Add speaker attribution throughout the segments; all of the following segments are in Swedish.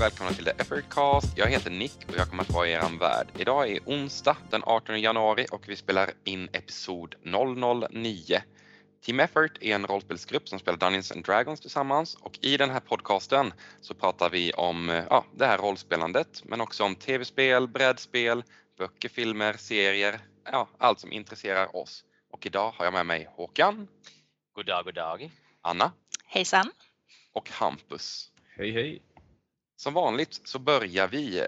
Speaker 1: välkomna till The Effortcast. Jag heter Nick och jag kommer att vara i er värld. Idag är onsdag den 18 januari och vi spelar in episod 009. Team Effort är en rollspelsgrupp som spelar Dungeons and Dragons tillsammans och i den här podcasten så pratar vi om ja, det här rollspelandet men också om tv-spel, brädspel, böcker, filmer, serier, ja, allt som intresserar oss. Och idag har jag med mig Håkan.
Speaker 2: God dag, god dag.
Speaker 1: Anna.
Speaker 3: Hejsan.
Speaker 1: Och Hampus.
Speaker 4: Hej hej!
Speaker 1: Som vanligt så börjar vi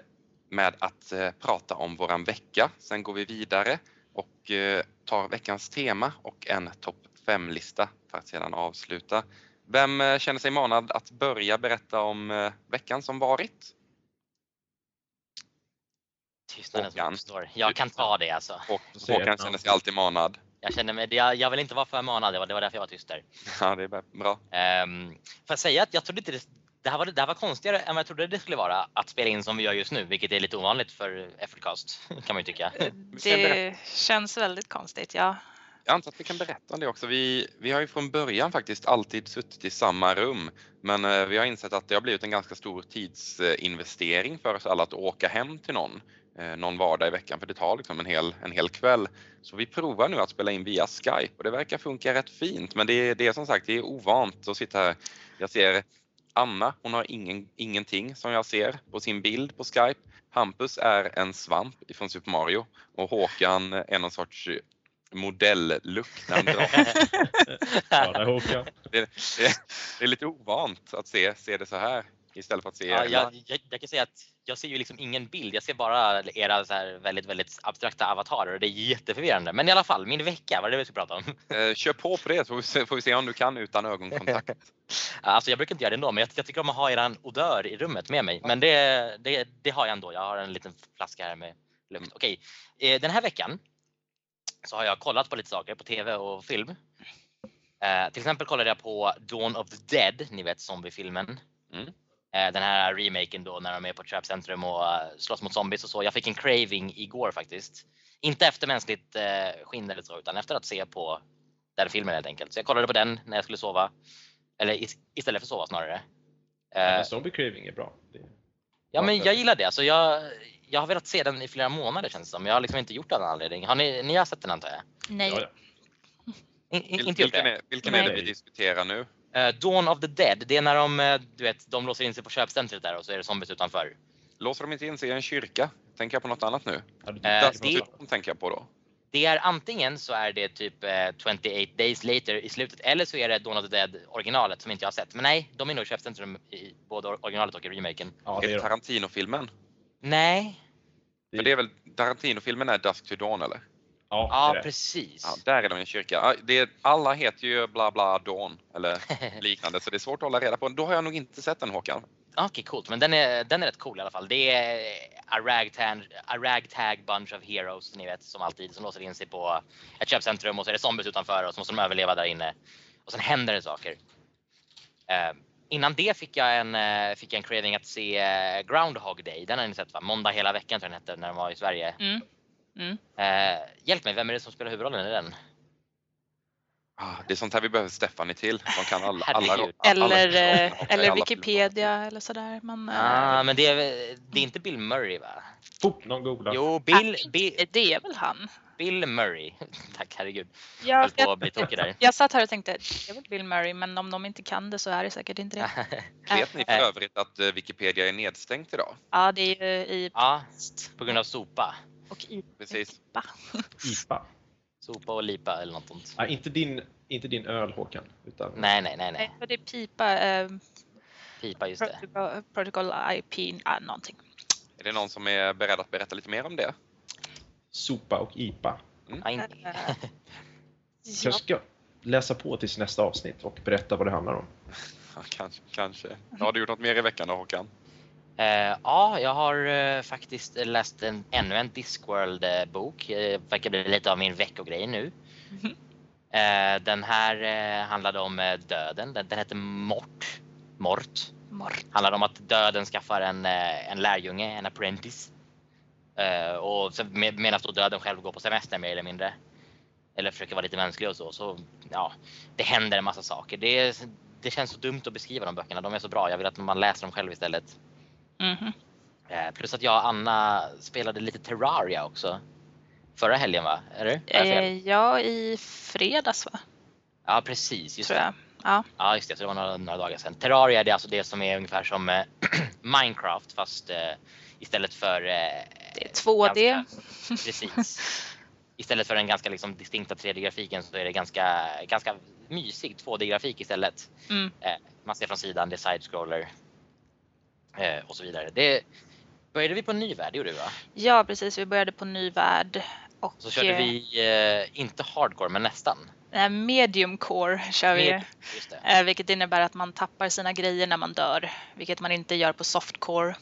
Speaker 1: med att eh, prata om våran vecka. Sen går vi vidare och eh, tar veckans tema och en topp 5-lista för att sedan avsluta. Vem eh, känner sig manad att börja berätta om eh, veckan som varit?
Speaker 2: Tystnaden som
Speaker 1: Håkan.
Speaker 2: uppstår. Jag kan ta det alltså.
Speaker 1: Och Håkan känner sig alltid manad.
Speaker 2: Jag känner mig, jag, jag vill inte vara för manad, det var, det var därför jag var tyst där.
Speaker 1: Ja, det är bra.
Speaker 2: Um, får jag säga att jag trodde inte det, det, här var, det här var konstigare än vad jag trodde det skulle vara att spela in som vi gör just nu, vilket är lite ovanligt för Effortcast kan man ju tycka.
Speaker 3: Det känns väldigt konstigt, ja.
Speaker 1: Jag antar att vi kan berätta om det också. Vi, vi har ju från början faktiskt alltid suttit i samma rum men eh, vi har insett att det har blivit en ganska stor tidsinvestering för oss alla att åka hem till någon eh, någon vardag i veckan för det tar liksom en hel, en hel kväll. Så vi provar nu att spela in via Skype och det verkar funka rätt fint men det, är- det är som sagt det är ovant att sitta här. Jag ser Anna, hon har ingen, ingenting som jag ser på sin bild på Skype. Hampus är en svamp ifrån Super Mario och Håkan är någon sorts modellook när han drar. Det är lite ovant att se, se det så här istället för att se
Speaker 2: Ja, jag, jag, jag kan säga att jag ser ju liksom ingen bild, jag ser bara era så här väldigt, väldigt abstrakta avatarer och det är jätteförvirrande. Men i alla fall, min vecka, vad är det vi ska prata om?
Speaker 1: Eh, Kör på på det så får vi, se, får vi se om du kan utan ögonkontakt.
Speaker 2: Alltså jag brukar inte göra det ändå, men jag, jag tycker om att ha eran odör i rummet med mig. Men det, det, det har jag ändå. Jag har en liten flaska här med luft. Okej, eh, den här veckan så har jag kollat på lite saker på TV och film. Eh, till exempel kollade jag på Dawn of the Dead, ni vet zombiefilmen.
Speaker 1: Mm.
Speaker 2: Eh, den här remaken då när de är på köpcentrum och eh, slåss mot zombies och så. Jag fick en craving igår faktiskt. Inte efter mänskligt eh, skinn eller så, utan efter att se på den filmen helt enkelt. Så jag kollade på den när jag skulle sova. Eller is- istället för sova snarare.
Speaker 4: Men Zombie Craving är bra. Är...
Speaker 2: Ja men jag gillar det. Alltså jag, jag har velat se den i flera månader känns det som. Jag har liksom inte gjort det av någon anledning. Har ni, ni har sett den antar jag?
Speaker 3: Nej.
Speaker 4: Ja, ja.
Speaker 2: In, in,
Speaker 1: Vil-
Speaker 2: inte gjort
Speaker 1: vilken
Speaker 2: det?
Speaker 1: är, vilken är det vi diskuterar nu?
Speaker 2: Eh, Dawn of the Dead, det är när de, eh, du vet, de låser in sig på köpcentret där och så är det zombies utanför.
Speaker 1: Låser de inte in sig i en kyrka? Tänker jag på något annat nu?
Speaker 4: Ja, du-
Speaker 2: Eh, det-
Speaker 1: Dawn tänker jag på då.
Speaker 2: Det är antingen så är det typ eh, 28 days later i slutet eller så är det Dawn of the Dead originalet som inte jag har sett. Men nej, de är nog i köpcentrum i både originalet och i remaken.
Speaker 4: ja, det
Speaker 1: det
Speaker 4: är de.
Speaker 1: Tarantino-filmen?
Speaker 2: Nej,
Speaker 1: För det är väl Tarantino-filmen är Dusk to Dawn eller?
Speaker 4: Ja,
Speaker 2: ja
Speaker 4: det är det.
Speaker 2: precis.
Speaker 1: Ja, där är de i en kyrka. Ja, Det, alla heter ju bla bla Dawn eller liknande så det är svårt att hålla reda på. Då har jag nog inte sett den Håkan.
Speaker 2: Okej, coolt. Men den är, den är rätt cool i alla fall. Det är a ragtag, a ragtag bunch of heroes, ni vet, som alltid, som låser in sig på ett köpcentrum och så är det zombies utanför och så måste de överleva där inne. Och sen händer det saker. Eh, innan det fick jag en, eh, fick jag en craving att se eh, Groundhog Day. Den har ni sett va? Måndag hela veckan tror jag den hette när den var i Sverige.
Speaker 3: Mm. Mm.
Speaker 2: Eh, hjälp mig, vem är det som spelar huvudrollen i den?
Speaker 1: Ah, Det är sånt här vi behöver Stephanie till. De kan alla, alla, alla, alla
Speaker 3: Eller, eh,
Speaker 1: alla
Speaker 3: eller. Wikipedia eller sådär. Men, eh,
Speaker 2: Ah, men det är, det är inte Bill Murray va?
Speaker 4: Fort, någon googlar.
Speaker 2: Jo, Bill,
Speaker 3: ah,
Speaker 2: Bill,
Speaker 3: Det är väl han.
Speaker 2: Bill Murray. Tack herregud.
Speaker 3: Jag, jag,
Speaker 2: där.
Speaker 3: jag satt här och tänkte, det är väl Bill Murray, men om de inte kan det så är det säkert inte det.
Speaker 1: Vet ni för
Speaker 2: Eh.
Speaker 1: övrigt att eh, Wikipedia är nedstängt idag?
Speaker 3: Ja, det är ju i
Speaker 2: Ja, på grund av sopa.
Speaker 3: Och i
Speaker 1: Precis.
Speaker 3: IPA.
Speaker 4: IPA.
Speaker 2: Sopa och lipa eller något sånt.
Speaker 4: Nej, inte, din, inte din öl Håkan. Utan...
Speaker 2: Nej, nej, nej,
Speaker 3: Nej,
Speaker 2: nej.
Speaker 3: för det är pipa, eh,
Speaker 2: Pipa just det.
Speaker 3: protocol, protocol IP, ah, någonting.
Speaker 1: Är det någon som är beredd att berätta lite mer om det?
Speaker 4: Sopa och IPA.
Speaker 2: In...
Speaker 3: Ja.
Speaker 4: Jag ska läsa på tills nästa avsnitt och berätta vad det handlar om.
Speaker 1: Ja, kanske, kanske. Har du gjort något mer i veckan då Håkan?
Speaker 2: Eh, ja, jag har eh, faktiskt läst en, ännu en Discworld-bok. Uh, verkar bli lite av min veckogrej nu.
Speaker 3: Mhm.
Speaker 2: Eh, den här handlade om döden. Den, den heter Mort. Mort.
Speaker 3: Mort.
Speaker 2: handlar om att döden skaffar en, en lärjunge, en apprentice. Och med, medan då döden själv går på semester mer eller mindre. Eller försöker vara lite mänsklig och så. Så ja, det händer en massa saker. Det, det känns så dumt att beskriva de böckerna. De är så bra. Jag vill att man läser dem själv istället. Eh, plus att jag och Anna spelade lite Terraria också. Förra helgen va? Det? Fel?
Speaker 3: Eh, ja, i fredags va?
Speaker 2: Ja precis, just
Speaker 3: Tror
Speaker 2: det.
Speaker 3: jag. Ja.
Speaker 2: Ja just det, det var några, några dagar sedan. Terraria det är alltså det som är ungefär som eh, Minecraft fast eh, istället för... Eh,
Speaker 3: Det är 2D.
Speaker 2: ganska- precis. Istället för den ganska liksom, distinkta 3D-grafiken så är det ganska, ganska mysig 2D-grafik istället.
Speaker 3: Mm.
Speaker 2: Eh, man ser från sidan, det är side-scroller. Eh, och så vidare. Det, började vi på ny värld, det gjorde vi va?
Speaker 3: Ja, precis. Vi började på ny värld. Och
Speaker 2: Så körde
Speaker 3: eh,
Speaker 2: vi, eh, inte hardcore men nästan.
Speaker 3: medium core kör vi.
Speaker 2: Med, just det.
Speaker 3: Eh, vilket innebär att man tappar sina grejer när man dör. Vilket man inte gör på softcore.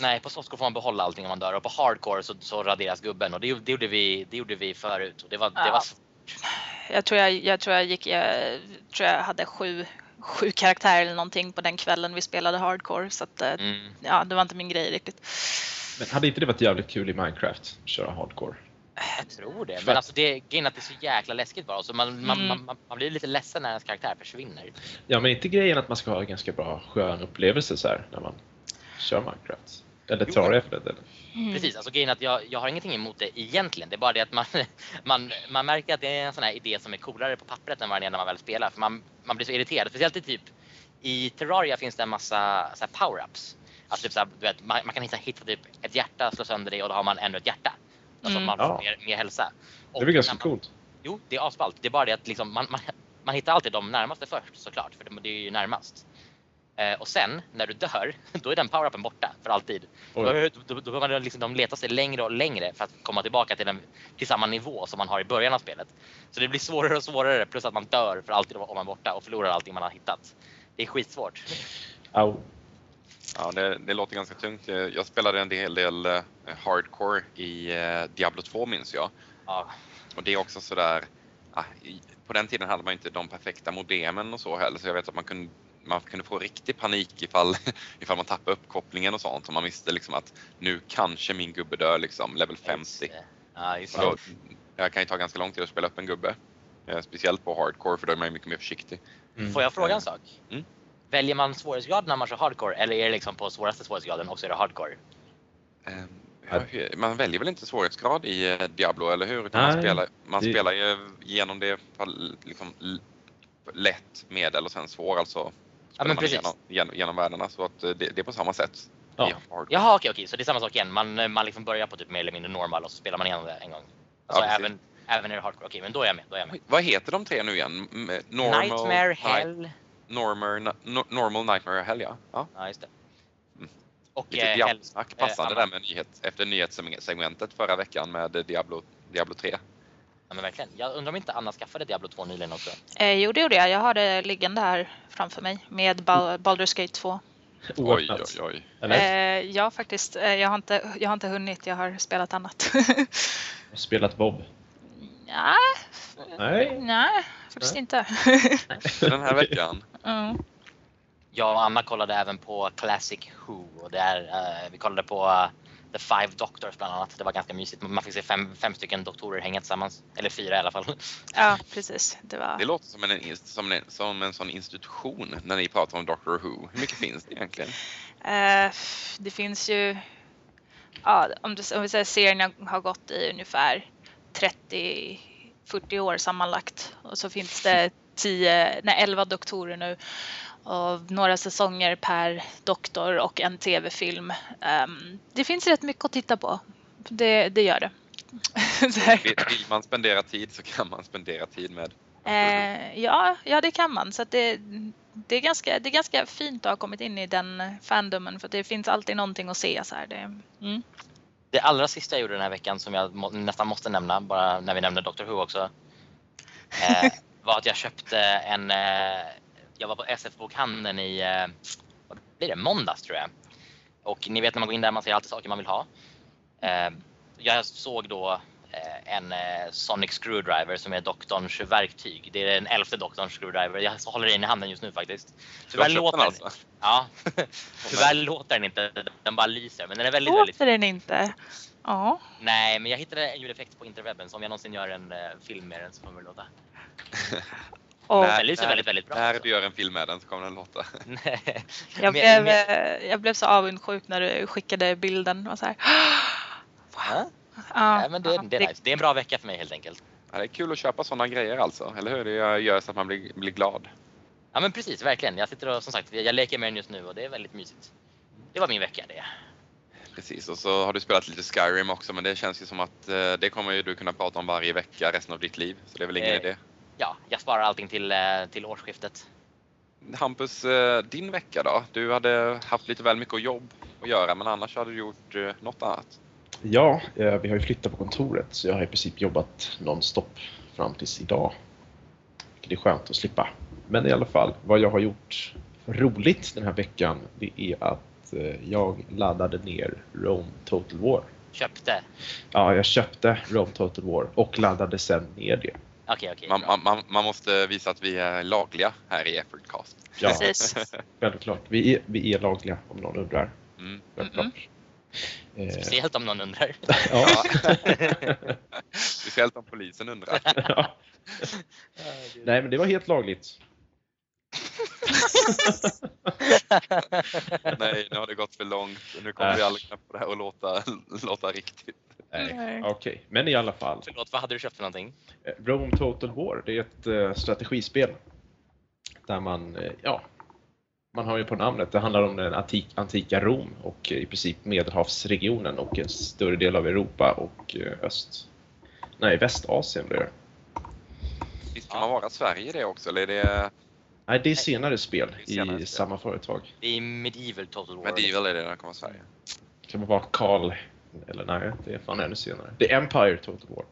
Speaker 2: Nej, på softcore får man behålla allting om man dör och på hardcore så, så raderas gubben och det, det, gjorde vi, det gjorde vi förut. Och det var, det
Speaker 3: Ja.
Speaker 2: var
Speaker 3: Jag tror jag, jag, tror jag, gick, jag tror jag hade sju, sju karaktärer eller någonting på den kvällen vi spelade hardcore. Så att, eh,
Speaker 2: mm,
Speaker 3: ja, det var inte min grej riktigt.
Speaker 4: Men hade inte det varit jävligt kul i Minecraft? att Köra hardcore?
Speaker 2: jag tror det. Men
Speaker 4: att-
Speaker 2: alltså det, grejen är att det är så jäkla läskigt bara. Så man, man,
Speaker 3: Mm.
Speaker 2: man, man, man blir lite ledsen när ens karaktär försvinner.
Speaker 4: Ja, men inte grejen att man ska ha en ganska bra skön upplevelse så här när man kör Minecraft? Eller. Terraria för delen.
Speaker 3: Mm.
Speaker 2: Precis, alltså grejen att jag, jag har ingenting emot det egentligen. Det är bara det att man, man, man märker att det är en sån här idé som är coolare på pappret än vad den är när man väl spelar. För man, man blir så irriterad. Speciellt i typ i Terraria finns det en massa power-ups. Alltså typ så här, du vet, man, man kan hitta, hitta typ ett hjärta, slå sönder det och då har man ännu ett hjärta. Alltså
Speaker 3: Mm.
Speaker 2: man får
Speaker 4: Ja.
Speaker 2: mer, mer hälsa.
Speaker 4: Det är
Speaker 2: Och
Speaker 4: väl ganska
Speaker 2: när man-
Speaker 4: coolt?
Speaker 2: Jo, det är asballt. Det är bara det att liksom, man, man, man hittar alltid de närmaste först såklart, för det, det är ju närmast. Eh, och sen när du dör, då är den power-upen borta för alltid. Då,
Speaker 4: Oj.
Speaker 2: då, då, då behöver man liksom, de leta sig längre och längre för att komma tillbaka till, den, till samma nivå som man har i början av spelet. Så det blir svårare och svårare plus att man dör för alltid om man är borta och förlorar allting man har hittat. Det är skitsvårt.
Speaker 4: Au.
Speaker 1: Ja, det, det låter ganska tungt. Eh, Jag spelade en hel del eh, hardcore i Diablo 2 minns jag.
Speaker 2: Ja,
Speaker 1: Och det är också sådär, ah, i- på den tiden hade man inte de perfekta modemen och så heller så jag vet att man kunde, man kunde få riktig panik ifall, ifall man tappade uppkopplingen och sånt och man visste liksom att nu kanske min gubbe dör liksom level 50.
Speaker 2: Ja,
Speaker 1: då, det kan ju ta ganska lång tid att spela upp en gubbe. Eh, Speciellt på hardcore för då är man ju mycket mer försiktig.
Speaker 4: Mm.
Speaker 2: Får jag fråga en sak?
Speaker 1: Mm.
Speaker 2: Väljer man svårighetsgrad när man kör hardcore eller är det liksom på svåraste svårighetsgraden och så är det hardcore?
Speaker 1: Eh, hur- Man väljer väl inte svårighetsgrad i eh, Diablo, eller hur? Utan man spelar, man
Speaker 4: det-
Speaker 1: spelar ju genom det liksom, lätt, medel och sen svår alltså. Spelar
Speaker 2: men precis.
Speaker 1: Genom, genom, genom världarna så att eh, det, det är på samma sätt.
Speaker 4: Ja.
Speaker 2: Jaha okej, okej, så det är samma sak igen. Man, man liksom börjar på typ mer eller mindre normal och så spelar man igenom det en gång. Alltså
Speaker 1: Ja,
Speaker 2: även, även när det är hardcore. Okej, men då är jag med. Då är jag med.
Speaker 1: Vad heter de tre nu igen? Normal,
Speaker 2: Nightmare,
Speaker 1: Night-
Speaker 2: Hell.
Speaker 1: Normal, no, normal Nightmare, Hell ja. ja.
Speaker 2: Ja, just det.
Speaker 1: Mm.
Speaker 2: Och
Speaker 1: Lite
Speaker 2: eh.
Speaker 1: Diablo-snack passande
Speaker 2: eh,
Speaker 1: där med nyhet, efter nyhetssegmentet förra veckan med eh, Diablo, Diablo 3.
Speaker 2: Ja, men verkligen. Jag undrar om inte Anna skaffade Diablo 2 nyligen också.
Speaker 3: Eh, jo, det gjorde jag. Jag har det liggande här framför mig med Bal- Baldur's Gate 2.
Speaker 1: Oj, oj, oj.
Speaker 4: Eller?
Speaker 3: Eh, jag faktiskt, eh, jag har, inte, jag har inte hunnit. Jag har spelat annat.
Speaker 4: Spelat Bob?
Speaker 3: ja,
Speaker 4: Nej.
Speaker 3: nej, faktiskt
Speaker 4: Nej.
Speaker 3: inte.
Speaker 1: Den här veckan.
Speaker 3: mm.
Speaker 2: Jag och Anna kollade även på Classic Who och där, eh, vi kollade på The Five Doctors bland annat. Det var ganska mysigt. Man fick se fem, fem stycken doktorer hänga tillsammans. Eller fyra i alla fall.
Speaker 3: Ja, precis. Det var...
Speaker 1: Det låter som en, som, en, som en sån institution när ni pratar om Doctor Who. Hur mycket finns det egentligen?
Speaker 3: Eh, det finns ju, ja, om, du, om vi säger serien har gått i ungefär 30-40 år sammanlagt. Och så finns det 10, nej, 11 doktorer nu. Och några säsonger per doktor och en tv-film. Ehm, det finns rätt mycket att titta på. Det, det gör det.
Speaker 1: Vill, man spendera tid så kan man spendera tid med.
Speaker 3: Eh, ja, ja, det kan man. Så att det, det, är ganska, det är ganska fint att ha kommit in i den fandomen för att det finns alltid någonting att se. Så här. Det, mm.
Speaker 2: Det allra sista jag gjorde den här veckan som jag må, nästan måste nämna, bara när vi nämnde Doctor Who också. Eh, var att jag köpte en, eh, jag var på SF-bokhandeln i, eh, vad blir det, måndags tror jag. Och ni vet när man går in där, man ser alltid saker man vill ha. Eh, jag såg då eh, en Sonic Screwdriver som är doktorns verktyg. Det är den elfte doktorns screwdriver. Jag håller den i handen just nu faktiskt. Tyvärr
Speaker 1: köpt den
Speaker 2: låter,
Speaker 1: alltså?
Speaker 2: ja, tyvärr låter den inte, den bara lyser. Men den är väldigt, väldigt
Speaker 3: Låter den inte? Ja.
Speaker 2: Nej, men jag hittade en ljudeffekt på interwebben så om jag någonsin gör en film med den så kommer det låta.
Speaker 3: Och
Speaker 2: Den lyser väldigt, väldigt bra.
Speaker 1: När du gör en film med den så kommer den låta.
Speaker 3: jag, blev, eh, jag blev så avundsjuk när du skickade bilden. Och så här.
Speaker 2: Ja,
Speaker 3: Ja,
Speaker 2: men det,
Speaker 3: ja,
Speaker 2: det är nice. Det är en bra vecka för mig helt enkelt.
Speaker 1: Ja, det är kul att köpa sådana grejer alltså, eller hur? Det gör- gör så att man blir, blir glad.
Speaker 2: Ja men precis, verkligen. Jag sitter och som sagt, jag leker med den just nu och det är väldigt mysigt. Det var min vecka det.
Speaker 1: Precis, och så har du spelat lite Skyrim också men det känns ju som att eh, det kommer ju du kunna prata om varje vecka resten av ditt liv. Så det är väl ingen
Speaker 2: Eh.
Speaker 1: idé.
Speaker 2: Ja, jag sparar allting till, eh, till årsskiftet.
Speaker 1: Hampus, eh, din vecka då? Du hade haft lite väl mycket jobb att göra men annars hade du gjort eh, något annat.
Speaker 4: Ja, vi har ju flyttat på kontoret så jag har i princip jobbat nonstop fram tills idag. Vilket är skönt att slippa. Men i alla fall, vad jag har gjort roligt den här veckan det är att jag laddade ner Rome Total War.
Speaker 2: Köpte.
Speaker 4: Ja, jag köpte Rome Total War och laddade sen ner det.
Speaker 2: Okej, okej.
Speaker 1: Man, man, man, man måste visa att vi är lagliga här i Effortcast.
Speaker 4: Ja,
Speaker 3: Precis.
Speaker 4: självklart. Vi är, vi är lagliga om någon undrar.
Speaker 1: Mm.
Speaker 4: Självklart. Eh,
Speaker 2: Speciellt om någon undrar.
Speaker 4: ja.
Speaker 1: Speciellt om polisen undrar.
Speaker 4: ja. Nej, men det var helt lagligt.
Speaker 1: Nej, nu har det gått för långt. Nu kommer
Speaker 4: Äh.
Speaker 1: vi aldrig få det här att låta, låta riktigt.
Speaker 4: Nej, okej. Men i alla fall.
Speaker 2: Förlåt, vad hade du köpt för någonting?
Speaker 4: Eh, Rome Total War, det är ett eh, strategispel. Där man, eh, ja, man har ju på namnet, det handlar om den antik, antika Rom och i princip Medelhavsregionen och en större del av Europa och öst, nej Västasien blir det.
Speaker 1: Visst kan man vara Sverige det också? Eller är det
Speaker 4: Nej, det är senare spel
Speaker 1: är senare
Speaker 4: i
Speaker 1: spel.
Speaker 4: samma företag.
Speaker 2: Det är Medieval Total War.
Speaker 1: Medieval är det när det kommer Sverige?
Speaker 4: Kan man vara Karl, eller nej, det är fan ännu senare. Det är Empire Total War.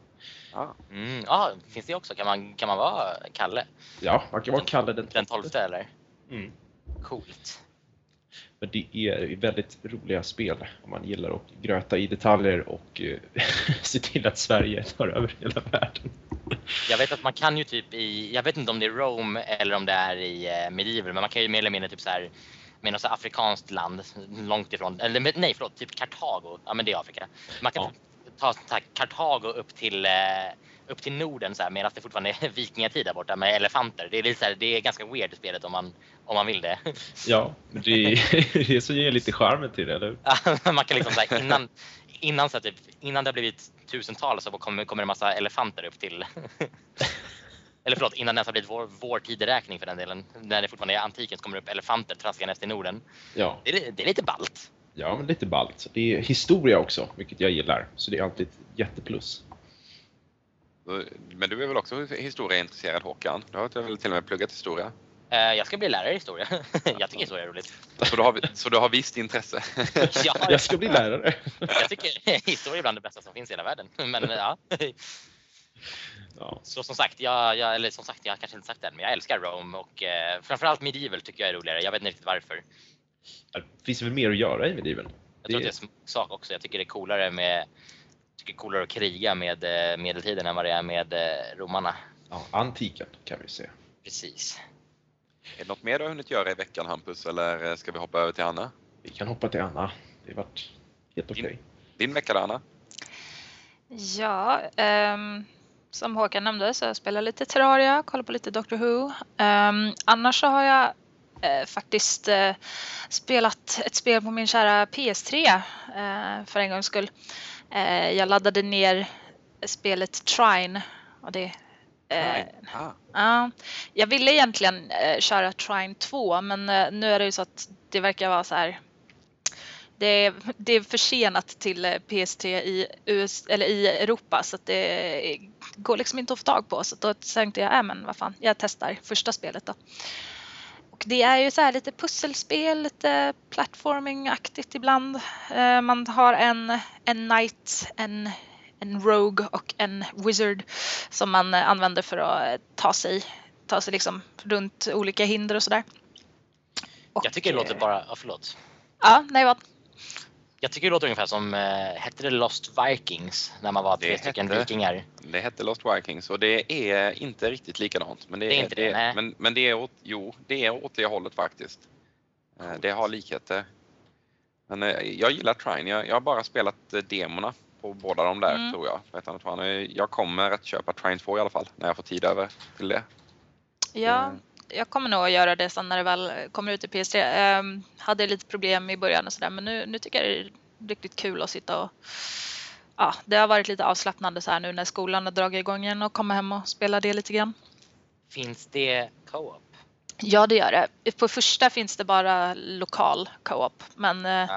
Speaker 1: Ja.
Speaker 2: Mm, ja, finns det också? Kan man, kan man vara Kalle?
Speaker 4: Ja, man kan vara Kalle den
Speaker 2: Den tolfte eller?
Speaker 4: Mm.
Speaker 2: Coolt.
Speaker 4: Men det är väldigt roliga spel om man gillar att gröta i detaljer och eh, se till att Sverige tar över hela världen.
Speaker 2: Jag vet att man kan ju typ i, jag vet inte om det är Rome eller om det är i eh, Medieval, men man kan ju mer eller mindre typ så här med något afrikanskt land långt ifrån, eller nej förlåt, typ Kartago, ja men det är Afrika. Man kan
Speaker 4: Ja.
Speaker 2: ta här, Kartago upp till, eh, upp till Norden så här, medan det fortfarande är vikingatid där borta med elefanter. Det är, lite så här, det är ganska weird spelet om man, om man vill det.
Speaker 4: Ja, det är det som ger lite charmen till det, eller hur?
Speaker 2: man kan liksom så här, innan, innan, så här, typ, innan det har blivit tusentals så kommer, kommer en massa elefanter upp till Eller förlåt, innan det ens har blivit vår, vår tideräkning för den delen. När det fortfarande är antiken så kommer det upp elefanter traskandes till Norden.
Speaker 4: Ja,
Speaker 2: Det är, det är lite ballt.
Speaker 4: ja men lite ballt. Det är historia också, vilket jag gillar. Så det är alltid ett jätteplus.
Speaker 1: Men du är väl också historieintresserad Håkan? Du har väl till och med pluggat historia?
Speaker 2: Eh, Jag ska bli lärare i historia. Jag tycker historia är roligt.
Speaker 1: Så du har, så du har visst intresse?
Speaker 2: Ja,
Speaker 4: Jag ska bli lärare.
Speaker 2: jag tycker historia är bland det bästa som finns i hela världen. Men ja.
Speaker 4: Ja,
Speaker 2: Så som sagt, jag, jag, eller som sagt, jag har kanske inte sagt det än, men jag älskar Rome och eh, framförallt Medieval tycker jag är roligare. Jag vet inte riktigt varför.
Speaker 4: det finns väl mer att göra i Medieval?
Speaker 2: Jag tror
Speaker 4: Det-
Speaker 2: att det är en sak också. Jag tycker det är coolare med jag tycker det är coolare att kriga med eh, medeltiden än vad det är med eh, romarna.
Speaker 4: Ja, antiken kan vi säga.
Speaker 2: Precis.
Speaker 1: Är det något mer du har hunnit göra i veckan Hampus eller ska vi hoppa över till Anna?
Speaker 4: Vi kan hoppa till Anna. Det har varit helt okej.
Speaker 1: Din vecka då Anna?
Speaker 3: Ja, ehm, som Håkan nämnde så jag spelar lite Terraria, kollar på lite Doctor Who. Ehm, annars så har jag eh, faktiskt eh, spelat ett spel på min kära PS3 eh, för en gångs skull. Eh, jag laddade ner spelet Trine och det eh,
Speaker 1: Ah,
Speaker 3: Ja, jag ville egentligen eh, köra Trine 2 men nu är det ju så att det verkar vara så här. Det är, det är försenat till PS3 i, US, eller i Europa så att det går liksom inte att få tag på. Så då tänkte jag, äh, men vad fan, jag testar första spelet då. Och det är ju så här lite pusselspel, lite platforming-aktigt ibland. Eh, man har en, en knight, en, en rogue och en wizard som man eh, använder för att eh, ta sig, ta sig liksom runt olika hinder och sådär.
Speaker 2: Jag tycker det låter bara, ja, förlåt.
Speaker 3: Ja, nej vad?
Speaker 2: Jag tycker det låter ungefär som, eh, hette det Lost Vikings? När man var tre
Speaker 1: Det
Speaker 2: stycken
Speaker 1: hette-
Speaker 2: vikingar.
Speaker 1: det hette Lost Vikings och det är inte riktigt likadant. Men det,
Speaker 2: Det är inte det, nej.
Speaker 1: men, men det är åt, jo, det är åt det hållet faktiskt. Eh, Det har likheter. Men eh, jag gillar Trine. Jag, jag har bara spelat eh, demorna på båda de där
Speaker 3: Mm.
Speaker 1: tror jag. Jag kommer att köpa Trine 2 i alla fall när jag får tid över till det.
Speaker 3: Ja, jag kommer nog att göra det sen när det väl kommer ut i PS3. Um, hade lite problem i början och sådär men nu, nu tycker jag det är riktigt kul att sitta och ja, det har varit lite avslappnande så här nu när skolan har dragit igång igen och komma hem och spela det lite grann.
Speaker 2: Finns det co-op?
Speaker 3: Ja, det gör det. På första finns det bara lokal co-op, men eh,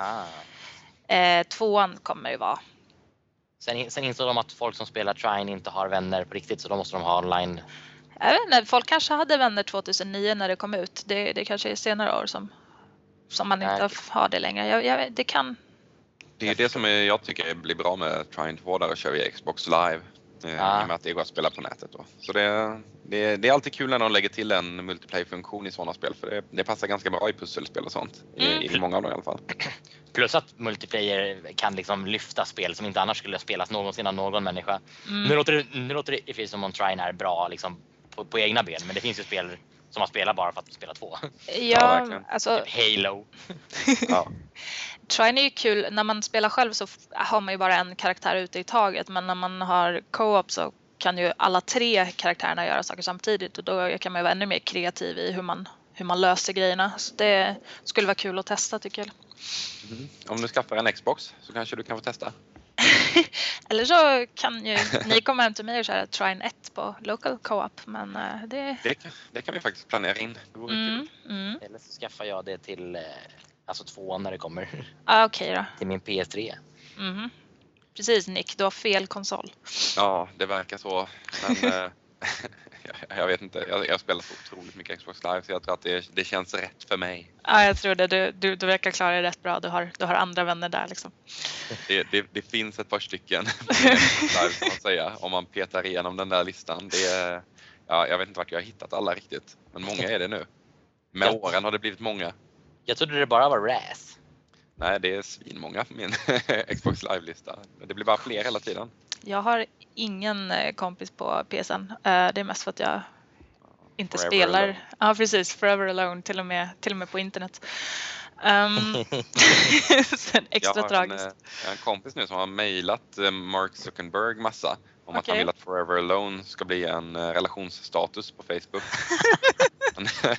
Speaker 2: Ah.
Speaker 3: eh, tvåan kommer ju vara.
Speaker 2: Sen, sen insåg de att folk som spelar Trine inte har vänner på riktigt så då måste de ha online.
Speaker 3: Jag vet inte, folk kanske hade vänner 2009 när det kom ut. Det, det kanske är senare år som, som man inte har det längre. Jag, jag, det kan...
Speaker 1: Det är det som jag tycker blir bra med 2 där och kör via Xbox live.
Speaker 2: Ah.
Speaker 1: I och med att det går att spela på nätet då. Så det, det, det är alltid kul när de lägger till en multiplayer-funktion i sådana spel för det, det passar ganska bra i pusselspel och sånt. I,
Speaker 3: Mm.
Speaker 1: I många av dem i alla fall.
Speaker 2: Plus att multiplayer kan liksom lyfta spel som inte annars skulle spelas någonsin av någon människa.
Speaker 3: Mm.
Speaker 2: Nu låter det, nu låter det i som om Trine är bra liksom, på, på egna ben men det finns ju spel som man spelar bara för att spela två.
Speaker 3: Ja,
Speaker 1: verkligen.
Speaker 3: alltså
Speaker 2: Typ Halo.
Speaker 1: Ja.
Speaker 3: Trine är ju kul. När man spelar själv så har man ju bara en karaktär ute i taget. Men när man har co-op så kan ju alla tre karaktärerna göra saker samtidigt och då kan man ju vara ännu mer kreativ i hur man, hur man löser grejerna. Så det skulle vara kul att testa tycker jag.
Speaker 1: Mm. Om du skaffar en Xbox så kanske du kan få testa.
Speaker 3: Eller så kan ju ni komma hem till mig och köra Trine 1 på local co-op. Men eh, det...
Speaker 1: Det, kan- det kan vi faktiskt planera in. Det vore kul.
Speaker 3: Mm, mm.
Speaker 2: Eller så skaffar jag det till eh, alltså tvåan när det kommer
Speaker 3: Ah, Okej då.
Speaker 2: till min PS3.
Speaker 3: Mhm. Precis Nick, du har fel konsol.
Speaker 1: Ja, det verkar så. Men eh, jag, vet inte. Jag, jag spelar så otroligt mycket Xbox live så jag tror att det, det känns rätt för mig.
Speaker 3: Ja, jag tror det. Du, du, du verkar klara det rätt bra. Du har, du har andra vänner där liksom.
Speaker 1: Det, det, det finns ett par stycken live kan man säga. Om man petar igenom den där listan. Det ja, jag vet inte vart jag har hittat alla riktigt. Men många är det nu. Med
Speaker 2: Ja.
Speaker 1: åren har det blivit många.
Speaker 2: Jag trodde det bara var Raz.
Speaker 1: Nej, det är svinmånga på min Xbox live-lista. Det blir bara fler hela tiden.
Speaker 3: Jag har ingen eh, kompis på PSN. Eh, Det är mest för att jag inte
Speaker 1: Forever
Speaker 3: spelar.
Speaker 1: alone.
Speaker 3: Ja, precis. Forever alone, till och med, till och med på internet. Um,
Speaker 1: Jag
Speaker 3: extra
Speaker 1: har, en,
Speaker 3: tragiskt.
Speaker 1: eh, jag har en kompis nu som har mejlat eh, Mark Zuckerberg massa om att han vill att Forever Alone ska bli en eh, relationsstatus på Facebook. Men,